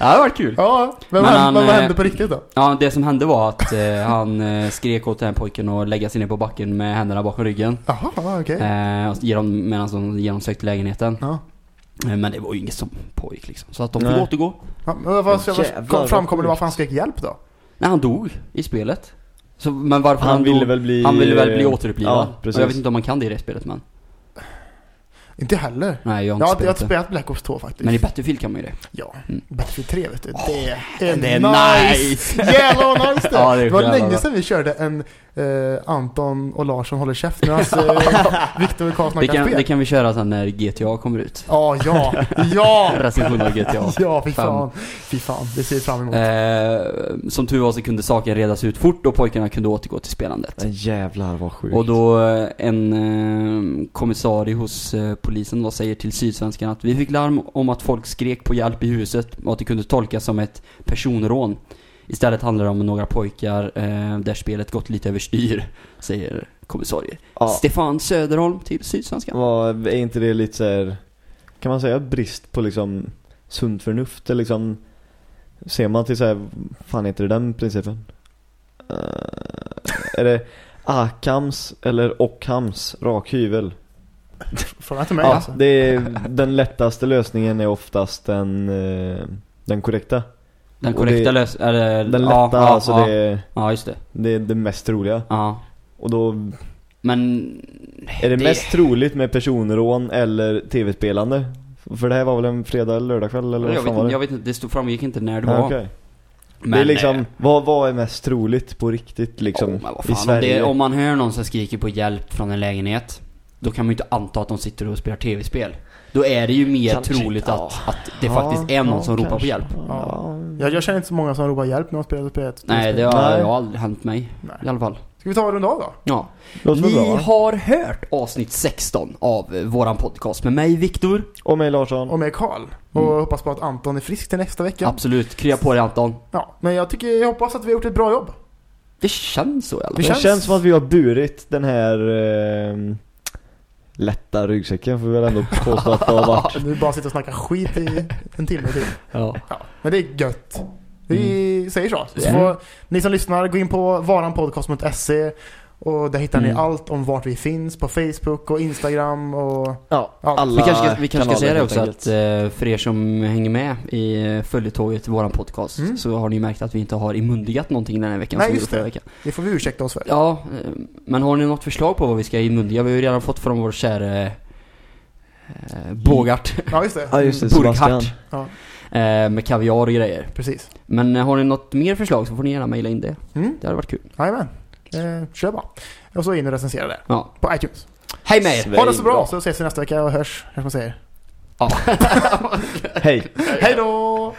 Det hade varit kul. Det hade varit kul. Ja, men, Men vad, han, vad eh, hände på riktigt då? Ja, det som hände var att eh, han eh, skrek åt den här pojken att lägga sig ner på backen med händerna bakom ryggen. Jaha, ja, okej. Eh, och genom, medan de genomsökte lägenheten. Ja. Eh, men det var ju inget som pågick liksom. Så att de fick Nej. återgå. Ja, men vad, vad, framkommer det varför han skrek hjälp då? Nej, han dog i spelet. Så, men varför Han han, ville dog, väl bli... Han ville väl bli eh, återupplivad. Ja, precis. jag vet inte om man kan det i det spelet men. Inte heller. Nej, jag har Jag inte har, jag har spelat inte det. spelat Black Ops 2 faktiskt. Men i Battlefield kan man ju det. Ja, Mm. Battlefield 3 vet du. Det är, det är nice! Jävlar vad nice det Ja, det är Det var länge sedan vi körde en eh, Anton och Larsson håller käft medan uh, Viktor och Karl Det snackar kan, spel. det kan vi köra sen när GTA kommer ut. Ja, ja, ja! Recension av GTA. Ja, fy Fem. fan. Fy fan, det ser vi fram emot. Eh, som tur var så kunde saken redas ut fort och pojkarna kunde återgå till spelandet. Jävlar vad sjukt. Och då eh, en eh, kommissarie hos eh, polisen då säger till Sydsvenskan att vi fick larm om att folk skrek på hjälp i huset och att det kunde tolkas som ett personrån. Istället handlar det om några pojkar eh, där spelet gått lite överstyr, säger kommissarie. ja, Stefan Söderholm till Sydsvenskan. vad, är inte det lite så här, kan man säga brist på liksom sunt förnuft eller liksom ser man till så här, fan heter det den principen? Eh, är det Akams eller Ockhams rakhyvel? Fråga till mig Ja, alltså. det är, den lättaste lösningen är oftast den, eh, den korrekta. Den korrekta det- lös... Eller, Den lätta, ja, alltså ja, det, är, ja, just det. det är det mest troliga. Ja. Och då Men... är det, Det- mest troligt med personrån eller tv-spelande. För det här var väl en fredag eller lördagkväll eller vad Jag fan vet, var det? jag vet inte, det stod framgick inte när det Ja, var. okej. Men, det är liksom, eh, vad, vad är mest troligt på riktigt liksom oh, men vad i fan, om, Sverige? det, om man hör någon som skriker på hjälp från en lägenhet Då kan man ju inte anta att de sitter och spelar tv-spel Då är det ju mer Kanske troligt att, att det Ja, faktiskt är någon ja, som ropar på kanske. hjälp Ja. Jag, jag känner inte så många som ropar hjälp när de spelar spelet. Nej, det har, Nej. det har aldrig hänt mig Nej. i alla fall Ska vi ta en runda av då? Ja Ni bra har hört avsnitt 16 av eh, våran podcast med mig Viktor Och mig Larsson. Och med Karl. Och hoppas på att Anton är frisk till nästa vecka. Absolut, krya på dig Anton Ja, men jag tycker, jag hoppas att vi har gjort ett bra jobb. Det känns så i alla Det Det fall känns- känns... som att vi har burit den här eh, lätta ryggsäcken får vi väl ändå påstå att det har varit. Nu bara sitta och snacka skit i en timme till. ja. Ja, men det är gött. Vi säger så. Så Ja. får ni som lyssnar gå in på varanpodcast.se Och där hittar ni Mm. allt om vart vi finns på Facebook och Instagram och... Ja, Ja, alla Vi kanske ska, vi kanske ska säga det också enkelt. att eh, för er som hänger med i eh, följetåget till våran podcast Mm. så har ni märkt att vi inte har imundigat någonting den här veckan Nej, just det. veckan. Det får vi ursäkta oss för. Ja, eh, men har ni något förslag på vad vi ska imundiga? Vi har ju redan fått från vår käre eh, Bogart. Ja, just det. Ja just det. Sebastian. Ja, Eh, med kaviar och grejer. precis. Men har ni något mer förslag så får ni gärna mejla in det. Mm. Det hade varit kul. Jajamän. Eh, kör bara. Och så in och recensera det. Ja. På iTunes. Hej med er! Ha det så bra bra. så ses vi nästa vecka och hörs, som man säger. Ja. Hej! Hej då!